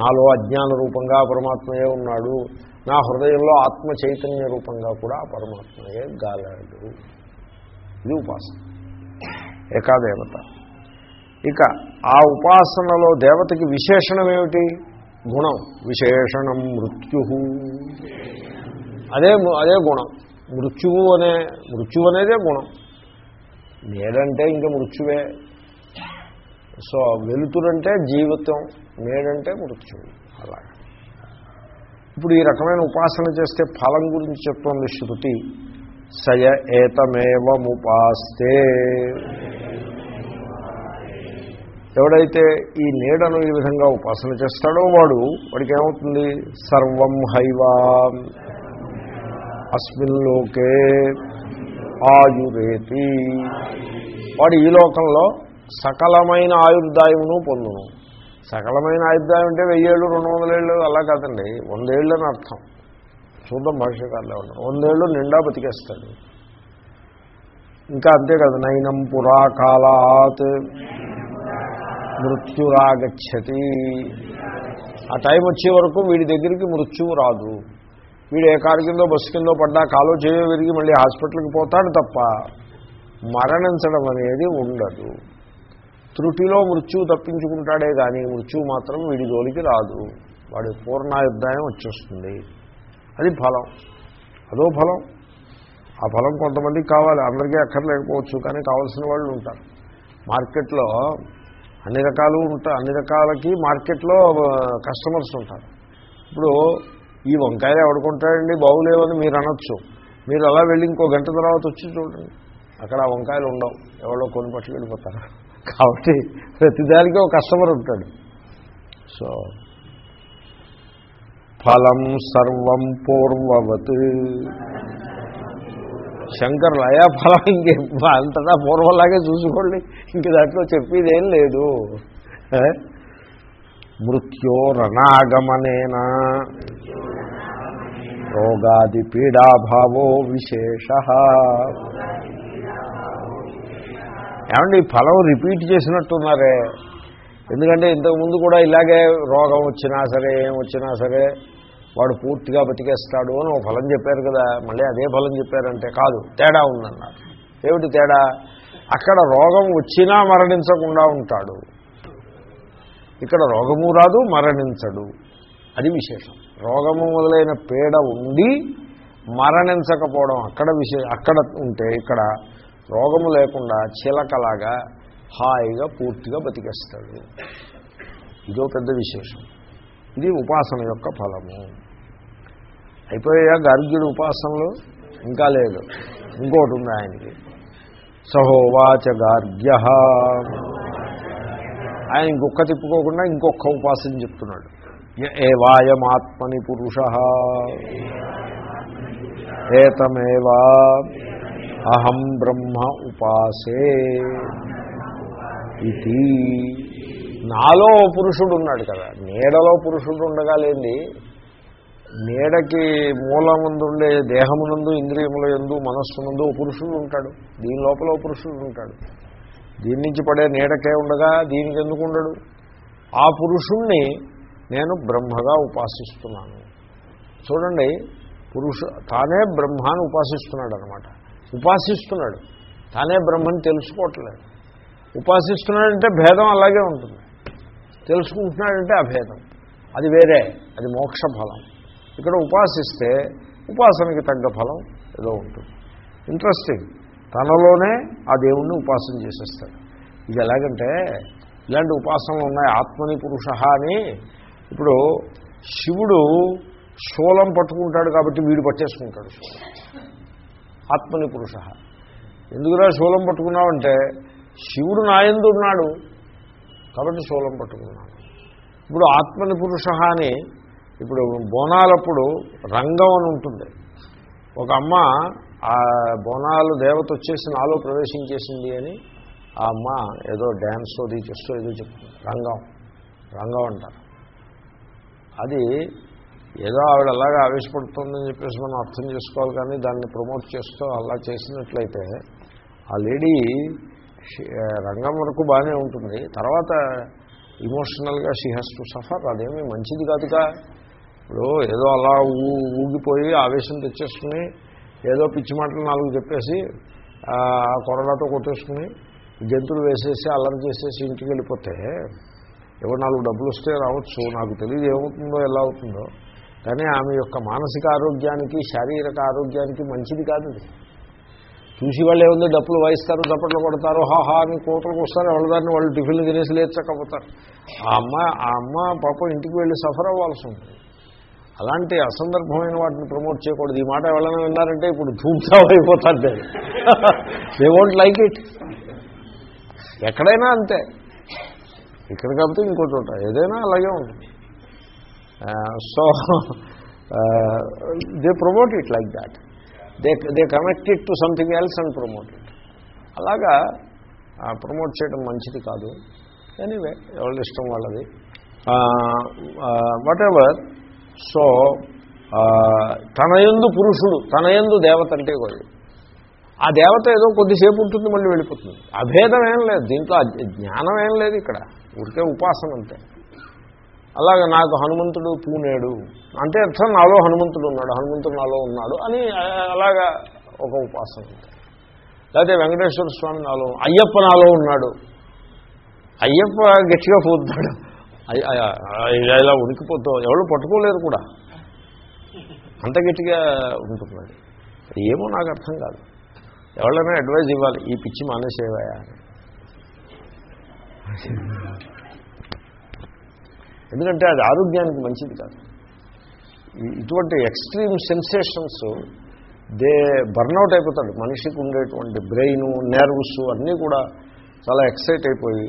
నాలో అజ్ఞాన రూపంగా పరమాత్మయే ఉన్నాడు. నా హృదయంలో ఆత్మ చైతన్య రూపంగా కూడా ఆ పరమాత్మయే గాలాడు. ఇది ఉపాసన. ఏకాదేవత. ఇక ఆ ఉపాసనలో దేవతకి విశేషణం ఏమిటి? గుణం. విశేషణం మృత్యు అదే అదే గుణం. మృత్యువు అనే మృత్యువు అనేదే గుణం. నేడంటే ఇంకా మృత్యువే. సో వెలుతురంటే జీవితం. నేడంటే మృత్యువు. అలాగే. ఇప్పుడు ఈ రకమైన ఉపాసన చేస్తే ఫలం గురించి చెప్తోంది శృతి. సయ ఏతమేవముపాస్తే. ఎవడైతే ఈ నీడను ఈ విధంగా ఉపాసన చేస్తాడో వాడు వాడికి ఏమవుతుంది సర్వం హైవా. అస్మిన్ లోకే ఆయురేతి. వాడు ఈ లోకంలో సకలమైన ఆయుర్దాయమును పొందును. సకలమైన ఆయుర్దాయం అంటే వెయ్యేళ్ళు రెండు వందలేళ్ళు అలా కాదండి. వందేళ్ళు అని అర్థం. చూద్దాం భాష్యకారులు ఉన్నారు వందేళ్ళు నిండా బతికేస్తాడు. ఇంకా అంతే కదా నైనం పురాకాలాత్ మృత్యురాగచ్చతి. ఆ టైం వచ్చే వరకు వీడి దగ్గరికి మృత్యువు రాదు. వీడు ఏ కారు కిందో బస్సు కిందో పడ్డా కాలో చేయో విరిగి మళ్ళీ హాస్పిటల్కి పోతాడు తప్ప మరణించడం అనేది ఉండదు. త్రుటిలో మృత్యువు తప్పించుకుంటాడే కానీ మృత్యువు మాత్రం వీడి జోలికి రాదు. వాడి పూర్ణాయుద్ధాయం వచ్చేస్తుంది. అది ఫలం. అదో ఫలం. ఆ ఫలం కొంతమందికి కావాలి. అందరికీ అక్కర్లేకపోవచ్చు కానీ కావాల్సిన వాళ్ళు ఉంటారు. మార్కెట్లో అన్ని రకాలు ఉంటాయి. అన్ని రకాలకి మార్కెట్లో కస్టమర్స్ ఉంటారు. ఇప్పుడు ఈ వంకాయలు ఎవడుకుంటాడండి బాగులేవని మీరు అనొచ్చు. మీరు అలా వెళ్ళి ఇంకో గంట తర్వాత వచ్చి చూడండి. అక్కడ ఆ వంకాయలు ఉండవు. ఎవరో కొన్ని పట్టుకెళ్ళిపోతారు. కాబట్టి ప్రతిదానికి ఒక కస్టమర్ ఉంటాడు. సో ఫలం సర్వం పూర్వవత్. శంకర్లు అయా ఫలం ఇంకే అంతటా పూర్వంలాగే చూసుకోండి ఇంక దాంట్లో చెప్పేదేం లేదు. మృత్యో మృత్యోరనాగమనేన. రోగాది పీడాభావో విశేష. ఏమండి ఈ ఫలం రిపీట్ చేసినట్టున్నారే. ఎందుకంటే ఇంతకుముందు కూడా ఇలాగే రోగం వచ్చినా సరే ఏం వచ్చినా సరే వాడు పూర్తిగా బతికేస్తాడు అని ఒక ఫలం చెప్పారు కదా. మళ్ళీ అదే ఫలం చెప్పారంటే కాదు తేడా ఉందన్నారు. ఏమిటి తేడా? అక్కడ రోగం వచ్చినా మరణించకుండా ఉంటాడు. ఇక్కడ రోగము రాదు మరణించడు. అది విశేషం. రోగము మొదలైన పీడ ఉండి మరణించకపోవడం అక్కడ విశేష అక్కడ ఉంటే ఇక్కడ రోగము లేకుండా చిలకలాగా హాయిగా పూర్తిగా బతికేస్తాడు. ఇదో పెద్ద విశేషం. ఇది ఉపాసన యొక్క ఫలము. అయిపోయా గార్గ్యుడి ఉపాసనలు? ఇంకా లేదు. ఇంకోటి ఉంది ఆయనకి. సహోవాచ గార్గ్య. ఆయన ఇంకొక తిప్పుకోకుండా ఇంకొక ఉపాసన చెప్తున్నాడు. ఏవాయమాత్మని పురుష. ఏతమేవా? అహం బ్రహ్మ ఉపాసే ఇది. నాలో ఓ పురుషుడు ఉన్నాడు కదా. నీడలో పురుషుడు ఉండగా లేని నీడకి మూలముందుండే దేహమునందు ఇంద్రియముల ఎందు మనస్సునందు పురుషుడు ఉంటాడు దీని లోపల పురుషుడు ఉంటాడు దీని నుంచి పడే నీడకే ఉండగా దీనికి ఎందుకు ఉండడు? ఆ పురుషుణ్ణి నేను బ్రహ్మగా ఉపాసిస్తున్నాను. చూడండి పురుషు తానే బ్రహ్మాను ఉపాసిస్తున్నాడు అనమాట ఉపాసిస్తున్నాడు. తానే బ్రహ్మని తెలుసుకోవట్లేదు. ఉపాసిస్తున్నాడంటే భేదం అలాగే ఉంటుంది. తెలుసుకుంటున్నాడంటే అభేదం. అది వేరే అది మోక్ష ఫలం ఇక్కడ ఉపాసిస్తే ఉపాసనకి తగ్గ ఫలం ఏదో ఉంటుంది. ఇంట్రెస్టింగ్ తనలోనే ఆ దేవుణ్ణి ఉపాసన చేసేస్తాడు. ఇది ఎలాగంటే ఇలాంటి ఉపాసనలు ఉన్నాయి ఆత్మని పురుష అని. ఇప్పుడు శివుడు శూలం పట్టుకుంటాడు కాబట్టి వీడు పట్టేసుకుంటాడు శూలం ఆత్మని పురుష ఎందుకురా శూలం పట్టుకున్నావంటే శివుడు నాయందు ఉన్నాడు కాబట్టి శూలం పట్టుకున్నాడు. ఇప్పుడు ఆత్మని పురుష అని ఇప్పుడు బోనాలప్పుడు రంగం అని ఉంటుంది. ఒక అమ్మ ఆ బోనాలు దేవత వచ్చేసి నాలో ప్రవేశించేసింది అని ఆ అమ్మ ఏదో డ్యాన్స్ అది చేస్తూ ఏదో చెప్తుంది. రంగం. రంగం అంటారు. అది ఏదో ఆవిడ అలాగే ఆవేశపడుతుందని చెప్పేసి మనం అర్థం చేసుకోవాలి కానీ దాన్ని ప్రమోట్ చేస్తూ అలా చేసినట్లయితే ఆ లేడీ రంగం వరకు బాగానే ఉంటుంది. తర్వాత ఇమోషనల్గా షీ హ్యాస్ టు సఫర్ అదేమీ మంచిది కాదుగా ఇప్పుడు ఏదో అలా ఊ ఊగిపోయి ఆవేశం తెచ్చేసుకుని ఏదో పిచ్చి మాటలు నాలుగు చెప్పేసి ఆ కొరడాతో కొట్టేసుకుని జంతువులు వేసేసి అల్లరి చేసేసి ఇంటికి వెళ్ళిపోతే ఎవరు నాలుగు డబ్బులు వస్తే రావచ్చు. నాకు తెలియదు ఏమవుతుందో ఎలా అవుతుందో. కానీ ఆమె యొక్క మానసిక ఆరోగ్యానికి శారీరక ఆరోగ్యానికి మంచిది కాదు చూసి వాళ్ళు ఏముంది డప్పులు వాయిస్తారు దప్పట్లు కొడతారు హాహా అని కోటలకు వస్తారు ఎవరిదాన్ని వాళ్ళు టిఫిన్లు తినేసి లేచకపోతారు. ఆ అమ్మ ఆ అమ్మ పాపం ఇంటికి వెళ్ళి సఫర్ అవ్వాల్సి ఉంటుంది. అలాంటి అసందర్భమైన వాటిని ప్రమోట్ చేయకూడదు. ఈ మాట ఎవరైనా విన్నారంటే ఇప్పుడు ధూమ్సావ్ అయిపోతారు దే వోంట్ లైక్ ఇట్ ఎక్కడైనా అంతే. ఇక్కడ కాకపోతే ఇంకో చోట ఏదైనా అలాగే ఉంటుంది. So they promote it like that they they connect it to something else and promote it అలాగా ప్రమోట్ చేయడం మంచిది కాదు. ఎనీవే ఎవరి ఇష్టం వాళ్ళది. వాట్ ఎవర్ సో తనయందు పురుషుడు తనయందు దేవత అంటే కూడా ఆ దేవత ఏదో కొద్దిసేపు ఉంటుంది మళ్ళీ వెళ్ళిపోతుంది. అభేదం ఏం లేదు. దీంట్లో జ్ఞానం ఏం లేదు ఇక్కడ. ఉడికే ఉపాసన అంతే. అలాగే నాకు హనుమంతుడు పూనేడు అంటే అర్థం నాలో హనుమంతుడు ఉన్నాడు హనుమంతుడు నాలో ఉన్నాడు అని అలాగా ఒక ఉపాసన లేకపోతే వెంకటేశ్వర స్వామి నాలో అయ్యప్ప నాలో ఉన్నాడు. అయ్యప్ప గట్టిగా పోతున్నాడు. ఇలా ఉనికిపోతూ ఎవరు పట్టుకోలేరు కూడా. అంత గట్టిగా ఉంటుంది ఏమో నాకు అర్థం కాదు. ఎవరైనా అడ్వైజ్ ఇవ్వాలి ఈ పిచ్చి మానేసేవాయా అని. ఎందుకంటే అది ఆరోగ్యానికి మంచిది కాదు. ఇటువంటి ఎక్స్ట్రీమ్ సెన్సేషన్స్ దే బర్న్అవుట్ అయిపోతాడు. మనిషికి ఉండేటువంటి బ్రెయిన్ నెర్వ్స్ అన్నీ కూడా చాలా ఎక్సైట్ అయిపోయి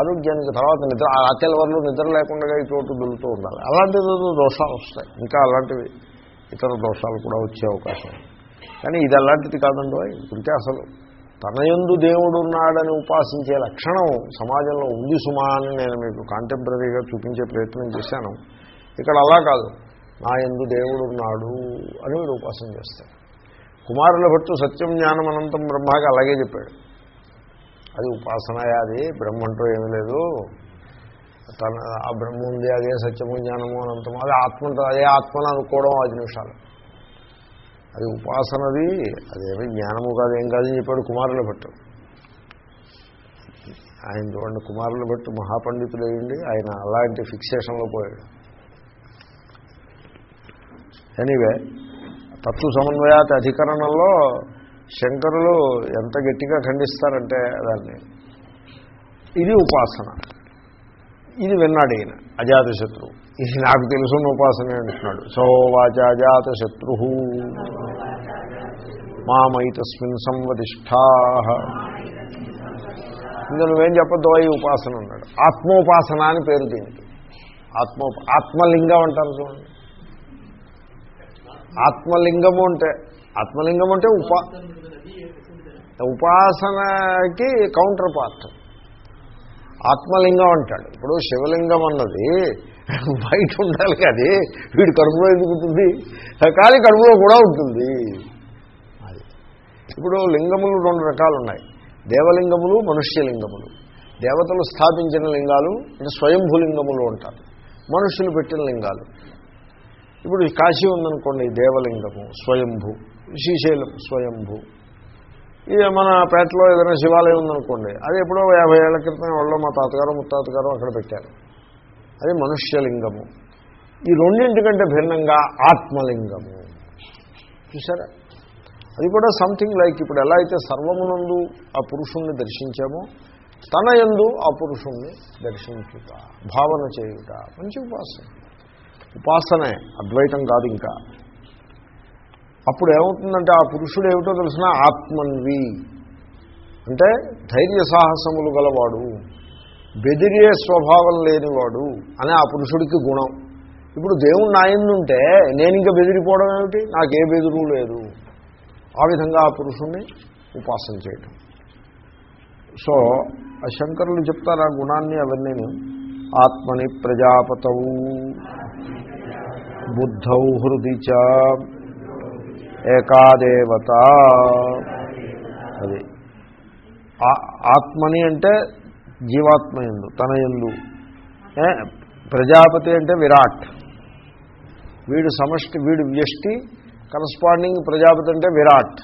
ఆరోగ్యానికి తర్వాత నిద్ర అతల వరకు నిద్ర లేకుండా ఈ చోటు దులుతూ ఉండాలి. అలాంటి దోషాలు వస్తాయి. ఇంకా అలాంటివి ఇతర దోషాలు కూడా వచ్చే అవకాశం. కానీ ఇది అలాంటిది కాదండి ఇంకే అసలు తనయందు దేవుడు ఉన్నాడని ఉపాసించే లక్షణం సమాజంలో ఉంది సుమా అని నేను మీకు కాంటెంపరీగా చూపించే ప్రయత్నం చేశాను. ఇక్కడ అలా కాదు. నా ఎందు దేవుడు ఉన్నాడు అని వీడు ఉపాసన చేస్తాడు. కుమారుల భట్టు సత్యం జ్ఞానం అనంతం బ్రహ్మగా అలాగే చెప్పాడు. అది ఉపాసనయా అది బ్రహ్మంటూ ఏమీ లేదు. తన ఆ బ్రహ్మ ఉంది అదే సత్యము జ్ఞానము అనంతము అదే ఆత్మ అదే ఆత్మను అనుకోవడం ఐదు నిమిషాలు. అది ఉపాసనది అదేమి జ్ఞానము కాదు ఏం కాదని చెప్పాడు కుమారుల భట్టు. ఆయన చూడండి కుమారులు భట్టు మహాపండితులు అయ్యండి ఆయన అలాంటి ఫిక్సేషన్లో పోయాడు. ఎనీవే తత్వ సమన్వయాత అధికరణంలో శంకరులు ఎంత గట్టిగా ఖండిస్తారంటే దాన్ని. ఇది ఉపాసన. ఇది విన్నాడు ఈయన. అజాతశత్రువు ఇది నాకు తెలుసున్న ఉపాసనే అంటున్నాడు. సోవాచ అజాతశత్రు మామైతస్మిన్ సంవదిష్టా ఇంకా నువ్వేం చెప్పొద్దు ఈ ఉపాసన అన్నాడు. ఆత్మోపాసన అని పేరు దీనికి. ఆత్మ ఆత్మలింగం అంటారు చూడండి. ఆత్మలింగము అంటే ఆత్మలింగం అంటే ఉపా ఉపాసనకి కౌంటర్ పార్ట్ ఆత్మలింగం అంటాడు. ఇప్పుడు శివలింగం అన్నది బయట ఉండాలి అది. వీడి కడుపులో ఎందుకు ఉంటుంది? కానీ కడుపులో కూడా ఉంటుంది. అది. ఇప్పుడు లింగములు రెండు రకాలు ఉన్నాయి దేవలింగములు మనుష్యలింగములు. దేవతలు స్థాపించిన లింగాలు అంటే స్వయంభూలింగములు అంటారు. మనుషులు పెట్టిన లింగాలు. ఇప్పుడు కాశీ ఉందనుకోండి దేవలింగము స్వయంభూ శ్రీశైలం స్వయంభూ. ఇది మన పేటలో ఏదైనా శివాలయం ఉందనుకోండి అది ఎప్పుడో యాభై ఏళ్ళ క్రితం వాళ్ళు మా తాతగారు ముత్తాతగారు అక్కడ పెట్టారు. అది మనుష్యలింగము. ఈ రెండింటికంటే భిన్నంగా ఆత్మలింగము. చూసారా అది కూడా సంథింగ్ లైక్ ఇప్పుడు ఎలా అయితే సర్వమునందు ఆ పురుషుణ్ణి దర్శించామో తన యందు ఆ పురుషుణ్ణి దర్శించుట భావన చేయుట మంచి ఉపాసన. ఉపాసనే అద్వైతం కాదు ఇంకా. అప్పుడు ఏమవుతుందంటే ఆ పురుషుడు ఏమిటో తెలిసిన ఆత్మన్వి. అంటే ధైర్య సాహసములు గలవాడు బెదిరే స్వభావం లేనివాడు అనే ఆ పురుషుడికి గుణం. ఇప్పుడు దేవుడు నాయనుంటే నేను ఇంకా బెదిరిపోవడం ఏమిటి? నాకే బెదురు లేదు. ఆ విధంగా ఆ పురుషుణ్ణి ఉపాసన చేయటం. సో ఆ శంకరులు చెప్తారు ఆ గుణాన్ని అవన్నీ ఆత్మని ప్రజాపతవు బుద్ధౌ హృది చ ఏకాదేవత. అది. ఆత్మని అంటే జీవాత్మ ఎందు తన ఎందు. ప్రజాపతి అంటే విరాట్. వీడు సమష్టి వీడు వ్యష్టి కరస్పాండింగ్ ప్రజాపతి అంటే విరాట్.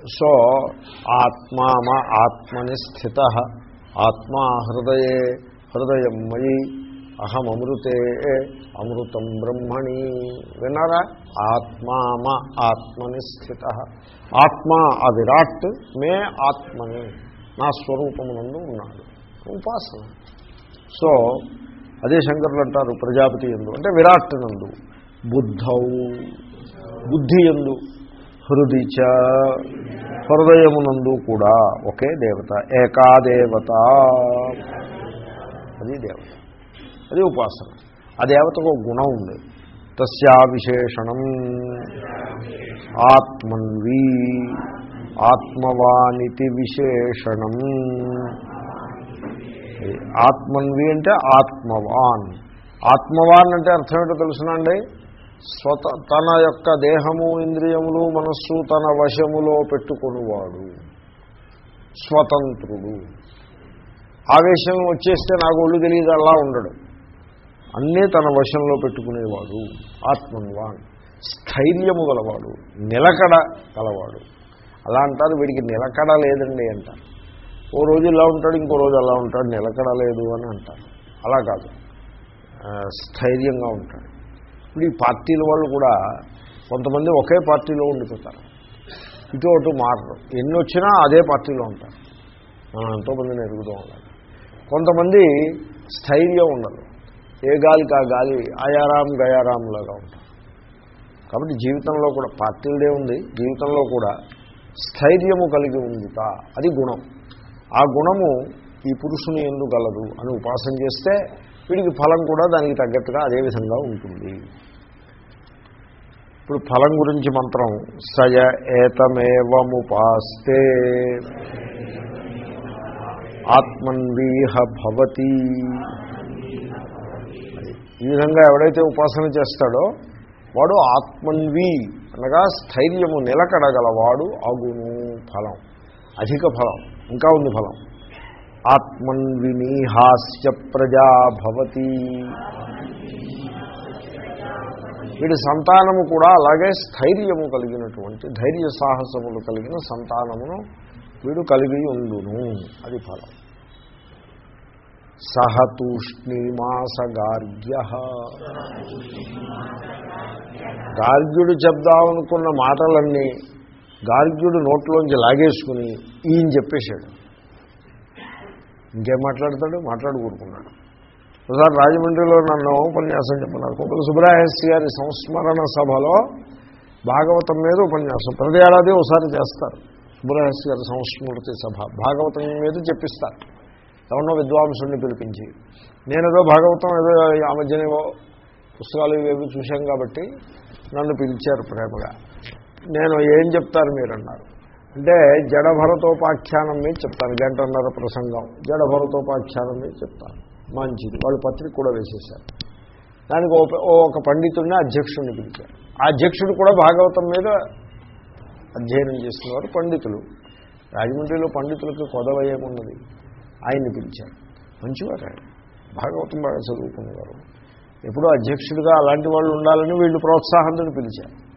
సో ఆత్మా మా ఆత్మని స్థిత ఆత్మా హృదయే హృదయం మయి. అహం అమృతే అమృతం బ్రహ్మణి. విన్నారా? ఆత్మామ ఆత్మని స్థిత. ఆత్మ ఆ విరాట్ మే ఆత్మని. నా స్వరూపమునందు ఉన్నాడు. ఉపాసన. సో అదే శంకరులు అంటారు ప్రజాపతి ఎందు అంటే విరాట్ నందు. బుద్ధౌ. బుద్ధి ఎందు హృది చ. హృదయమునందు కూడా ఒకే దేవత. ఏకాదేవత. అది దేవత. అది ఉపాసన ఆ దేవతకు ఒక గుణం ఉంది. తస్యా విశేషణం ఆత్మన్వి ఆత్మవానితి విశేషణం. ఆత్మన్వి అంటే ఆత్మవాన్. ఆత్మవాన్ అంటే అర్థం ఏంటో తెలుసునండి స్వత తన యొక్క దేహము ఇంద్రియములు మనస్సు తన వశములో పెట్టుకునివాడు. స్వతంత్రుడు. ఆవేశం వచ్చేస్తే నాకు ఒళ్ళు తెలియదు అలా ఉండడు. అన్నీ తన వశంలో పెట్టుకునేవాడు ఆత్మన్వాన్. స్థైర్యము గలవాడు నిలకడ గలవాడు. అలా అంటారు వీడికి నిలకడ లేదండి అంటారు ఓ రోజు ఇలా ఉంటాడు ఇంకో రోజు అలా ఉంటాడు నిలకడ లేదు అని అంటారు. అలా కాదు. స్థైర్యంగా ఉంటాడు. ఇప్పుడు ఈ పార్టీల వాళ్ళు కూడా కొంతమంది ఒకే పార్టీలో ఉండిపోతారు. ఇటు అటు మారరు. ఎన్ని వచ్చినా అదే పార్టీలో ఉంటారు. మనం ఎంతోమందిని ఎదుగుతూ ఉండాలి కొంతమంది స్థైర్యం ఉండదు ఏ గాలికి ఆ గాలి ఆయారాం గయారాంలాగా ఉంటారు కాబట్టి జీవితంలో కూడా పార్టీలదే ఉంది జీవితంలో కూడా స్థైర్యము కలిగి ఉందిట అది గుణం. ఆ గుణము ఈ పురుషుని ఎందు గలదు అని ఉపాసన చేస్తే వీడికి ఫలం కూడా దానికి తగ్గట్టుగా అదే విధంగా ఉంటుంది. ఇప్పుడు ఫలం గురించి మంత్రం సయ ఏతమేవముపాస్తే ఆత్మన్వీహ భవతి. ఈ విధంగా ఎవడైతే ఉపాసన చేస్తాడో వాడు ఆత్మన్వి అనగా స్థైర్యము నిలకడగలవాడు అగును ఫలం. అధిక ఫలం. ఇంకా ఉంది ఫలం. ఆత్మన్వినీహాస్య ప్రజా భవతి. వీడి సంతానము కూడా అలాగే స్థైర్యము కలిగినటువంటి ధైర్య సాహసములు కలిగిన సంతానమును వీడు కలిగి ఉండును. అది ఫలం. సహ తూష్ణీమాస గార్గ్య గార్గ్యుడు చెప్దామనుకున్న మాటలన్నీ గార్గ్యుడు నోట్లోంచి లాగేసుకుని ఈయన చెప్పేశాడు. ఇంకేం మాట్లాడతాడు? మాట్లాడు కూరుకున్నాడు ఒకసారి రాజమండ్రిలో నన్ను ఉపన్యాసం చెప్పినారు కొప్పల సుబ్రహ్మణ్య గారి సంస్మరణ సభలో భాగవతం మీద ఉపన్యాసం. ప్రతి ఏడాది ఒకసారి చేస్తారు. సుబ్రహ్మణ్య గారి సంస్మృతి సభ భాగవతం మీద చెప్పిస్తారు. ఎవరినో విద్వాంసుడిని పిలిపించి నేనేదో భాగవతం ఏదో ఆ మధ్యనేవో పుస్తకాలు ఇవేవి చూశాం కాబట్టి నన్ను పిలిచారు ప్రేమగా. నేను ఏం చెప్తారు మీరు అన్నారు అంటే జడభరతోపాఖ్యానం మీద చెప్తాను గంటన్నర ప్రసంగం. జడభరతోపాఖ్యానం మీద చెప్తాను. మంచిది. వాళ్ళు పత్రిక కూడా వేసేశారు. దానికి ఒక- ఒక పండితుడిని అధ్యక్షుడిని పిలిచారు. ఆ అధ్యక్షుడు కూడా భాగవతం మీద అధ్యయనం చేస్తున్నవారు పండితులు. రాజమండ్రిలో పండితులకు కొదవయేమున్నది ఆయన్ని పిలిచారు. మంచివారు ఆయన. భాగవతం బాగా చదువుకునేవారు. ఎప్పుడూ అధ్యక్షుడిగా అలాంటి వాళ్ళు ఉండాలని వీళ్ళు ప్రోత్సాహంతో పిలిచారు.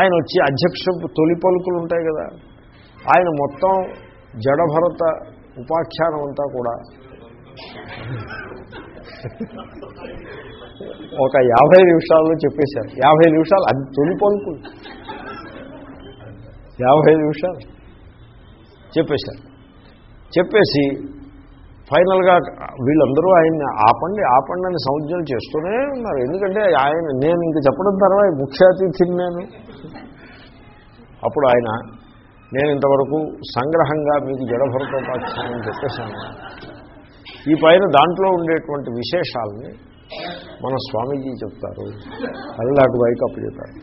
ఆయన వచ్చి అధ్యక్ష తొలి పలుకులు ఉంటాయి కదా ఆయన మొత్తం జడభరత ఉపాఖ్యానం అంతా కూడా ఒక యాభై నిమిషాల్లో చెప్పేశారు. యాభై నిమిషాలు అది తొలి పలుకులు. యాభై నిమిషాలు చెప్పేశారు. చెప్పేసి ఫైనల్గా వీళ్ళందరూ ఆయన్ని ఆపండి ఆపండి అని సౌజ్యం చేస్తూనే ఉన్నారు. ఎందుకంటే ఆయన నేను ఇంక చెప్పడం తర్వాత ముఖ్య అతిథిని నేను. అప్పుడు ఆయన నేను ఇంతవరకు సంగ్రహంగా మీకు జడభరతోపాఖ్యానం చెప్పేశాను. ఈ పైన దాంట్లో ఉండేటువంటి విశేషాలని మన స్వామీజీ చెప్తారు. అది నాకు వైకి అప్పు చెప్పారు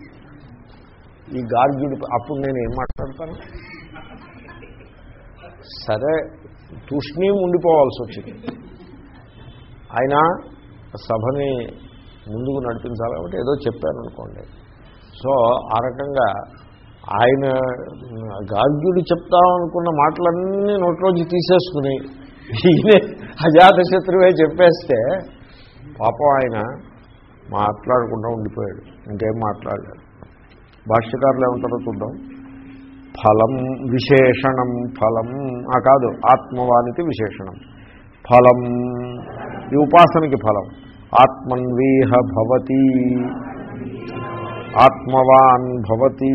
ఈ గార్గ్యుడి అప్పుడు నేను ఏం మాట్లాడతాను? సరే తూష్ణీం ఉండిపోవాల్సి వచ్చింది. ఆయన సభని ముందుకు నడిపించాలి కాబట్టి ఏదో చెప్పాను అనుకోండి. సో ఆ రకంగా ఆయన గార్గ్యుడు చెప్తామనుకున్న మాటలన్నీ నోట్లోంచి తీసేసుకుని ఈయనే అజాతశత్రువే చెప్పేస్తే పాపం ఆయన మాట్లాడకుండా ఉండిపోయాడు. ఇంకేం మాట్లాడలేదు. భాష్యకారులు ఏమంటారో చూద్దాం. ఫలం విశేషణం ఫలం. ఆ కాదు ఆత్మవానికి విశేషణం. ఫలం. ఈ ఉపాసనకి ఫలం. ఆత్మన్వీహ భవతి. ఆత్మవాన్ భవతి.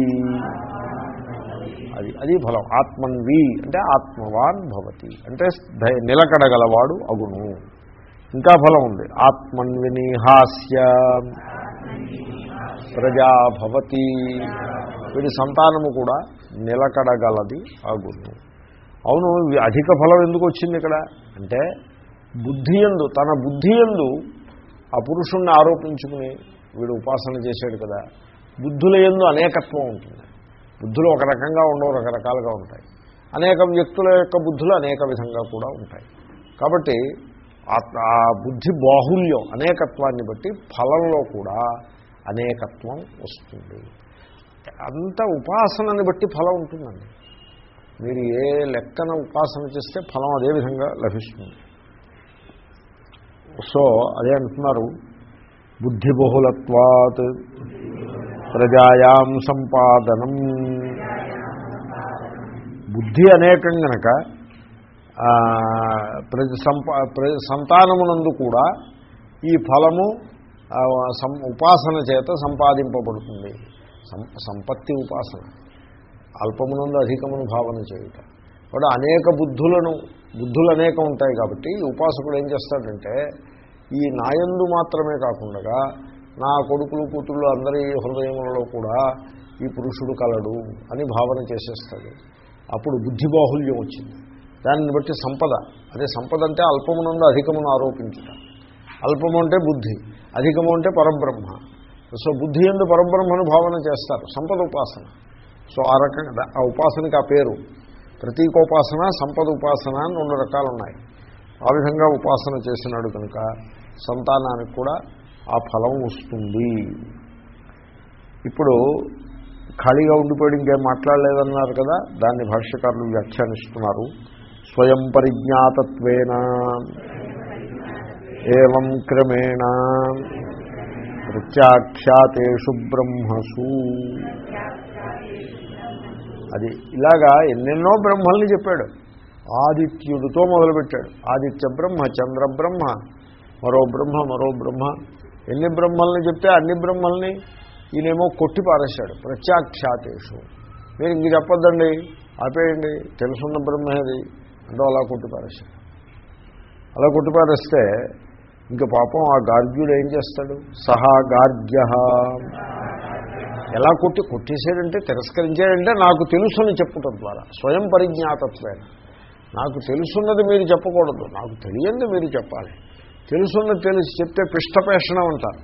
అది అది ఫలం. ఆత్మన్వి అంటే ఆత్మవాన్ భవతి. అంటే నిలకడగలవాడు అగును. ఇంకా ఫలం ఉంది. ఆత్మన్వినిహాస్య ప్రజా భవతి. వీడి సంతానము కూడా నిలకడగలది అగును అవును అధిక ఫలం ఎందుకు వచ్చింది ఇక్కడ? అంటే బుద్ధి ఎందు తన బుద్ధి ఎందు ఆ పురుషుణ్ణి ఆరోపించుకుని వీడు ఉపాసన చేశాడు కదా. బుద్ధుల ఎందు అనేకత్వం ఉంటుంది. బుద్ధులు ఒక రకంగా ఉండవు రకరకాలుగా ఉంటాయి. అనేక వ్యక్తుల యొక్క బుద్ధులు అనేక విధంగా కూడా ఉంటాయి. కాబట్టి ఆ బుద్ధి బాహుల్యం అనేకత్వాన్ని బట్టి ఫలంలో కూడా అనేకత్వం వస్తుంది. అంత ఉపాసనని బట్టి ఫలం ఉంటుందండి. మీరు ఏ లెక్కన ఉపాసన చేస్తే ఫలం అదే విధంగా లభిస్తుంది. సో అదే అంటున్నారు. బుద్ధి బహుళత్వాత్ ప్రజాయాం సంపాదనం. బుద్ధి అనేకం గనక ప్రజ సంపా సంతానమునందు కూడా ఈ ఫలము సం ఉపాసన చేత సంపాదింపబడుతుంది. సంపత్తి ఉపాసన. అల్పమునందు అధికమును భావన చేయుట. వాడు అనేక బుద్ధులను బుద్ధులు అనేకం ఉంటాయి కాబట్టి ఉపాసకుడు ఏం చేస్తాడంటే ఈ నాయందు మాత్రమే కాకుండా నా కొడుకులు కూతుళ్ళు అందరి హృదయములలో కూడా ఈ పురుషుడు కలడు అని భావన చేసేస్తాడు. అప్పుడు బుద్ధి బాహుల్యం వచ్చింది. దానిని బట్టి సంపద. అదే సంపద అంటే అల్పమునందు అధికమును ఆరోపించుట. అల్పము అంటే బుద్ధి. అధికము అంటే పరబ్రహ్మ. సో బుద్ధి ఎందు పరబ్రహ్మను భావన చేస్తారు సంపద ఉపాసన. సో ఆ రకంగా ఆ ఉపాసనకి ఆ పేరు. ప్రతీకోపాసన సంపద ఉపాసన అని రెండు రకాలు ఉన్నాయి ఆ విధంగా ఉపాసన చేసినాడు కనుక సంతానానికి కూడా ఆ ఫలం వస్తుంది. ఇప్పుడు ఖాళీగా ఉండిపోయి ఇంకేం మాట్లాడలేదన్నారు కదా దాన్ని భాష్యకారులు వ్యాఖ్యానిస్తున్నారు. స్వయం పరిజ్ఞాతత్వేన ఏం క్రమేణ ప్రత్యాఖ్యాతేషు బ్రహ్మసు. అది ఇలాగా ఎన్నెన్నో బ్రహ్మల్ని చెప్పాడు. ఆదిత్యుడితో మొదలుపెట్టాడు. ఆదిత్య బ్రహ్మ చంద్ర బ్రహ్మ మరో బ్రహ్మ మరో బ్రహ్మ. ఎన్ని బ్రహ్మల్ని చెప్తే అన్ని బ్రహ్మల్ని ఈయనేమో కొట్టి పారేశాడు. ప్రత్యాఖ్యాతేషు. మీరు ఇంక చెప్పొద్దండి. ఆపేయండి. తెలుసున్న బ్రహ్మేది. అంటూ అలా కొట్టి పారేశాడు. అలా కొట్టి పారేస్తే ఇంకా పాపం ఆ గార్గ్యుడు ఏం చేస్తాడు? సహా గార్గ్య ఎలా కొట్టి కొట్టేశాడంటే తిరస్కరించాడంటే నాకు తెలుసుని చెప్పుటం ద్వారా. స్వయం పరిజ్ఞాతత్వేన. నాకు తెలుసున్నది మీరు చెప్పకూడదు. నాకు తెలియంది మీరు చెప్పాలి. తెలుసున్నది తెలిసి చెప్తే పిష్టపేషణ అంటారు.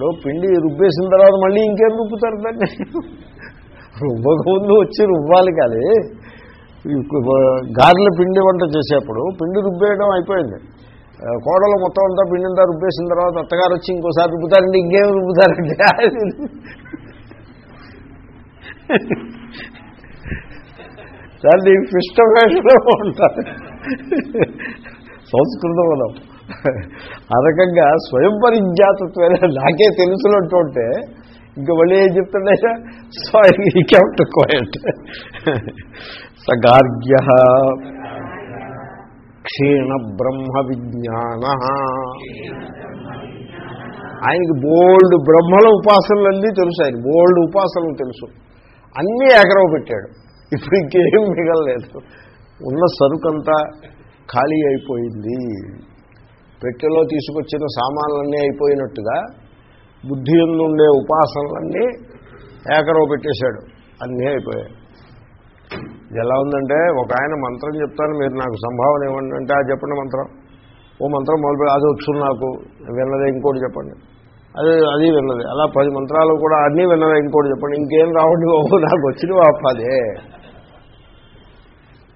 లో పిండి రుబ్బేసిన తర్వాత మళ్ళీ ఇంకేం రుబ్బుతారు దాన్ని? రుబ్బకముందు వచ్చి రుబ్బాలి కానీ గారెల పిండి వంట చేసేప్పుడు పిండి రుబ్బేయడం అయిపోయింది. కోడలు మొత్తం అంతా పిండింతా రుబ్బేసిన తర్వాత అత్తగారు వచ్చి ఇంకోసారి రుబ్బుతారండి ఇంకేం రుబ్బుతారండి? దాన్ని పిష్టపేషణం అంటారు సంస్కృతం మనం ఆ రకంగా స్వయం పరిజ్ఞాతత్వమే. నాకే తెలుసునంటూ ఉంటే ఇంకా మళ్ళీ ఏం చెప్తుండే సో ఈ క్యాప్ట్ క్వయట్ సగార్గ్య. క్షీణ బ్రహ్మ విజ్ఞాన. ఆయనకి బోల్డ్ బ్రహ్మల ఉపాసనలన్నీ తెలుసు ఆయన బోల్డ్ ఉపాసనలు తెలుసు. అన్నీ ఏకరవ పెట్టాడు. ఇప్పుడు ఇంకేం మిగలలేదు. ఉన్న సరుకంతా ఖాళీ అయిపోయింది. పెట్టెలో తీసుకొచ్చిన సామాన్లన్నీ అయిపోయినట్టుగా బుద్ధి ఉండే ఉపాసనలన్నీ ఏకరవ పెట్టేశాడు. అన్నీ అయిపోయాయి. ఇది ఎలా ఉందంటే ఒక ఆయన మంత్రం చెప్తాను మీరు నాకు సంభావన ఇవ్వండి అంటే ఆ చెప్పండి మంత్రం. ఓ మంత్రం మొదలు అది వచ్చు నాకు విన్నదే ఇంకోటి చెప్పండి. అది అది విన్నది. అలా పది మంత్రాలు కూడా అన్నీ విన్నదే ఇంకోటి చెప్పండి. ఇంకేం రావండి బాబు నాకు వచ్చినవి ఆ పదే.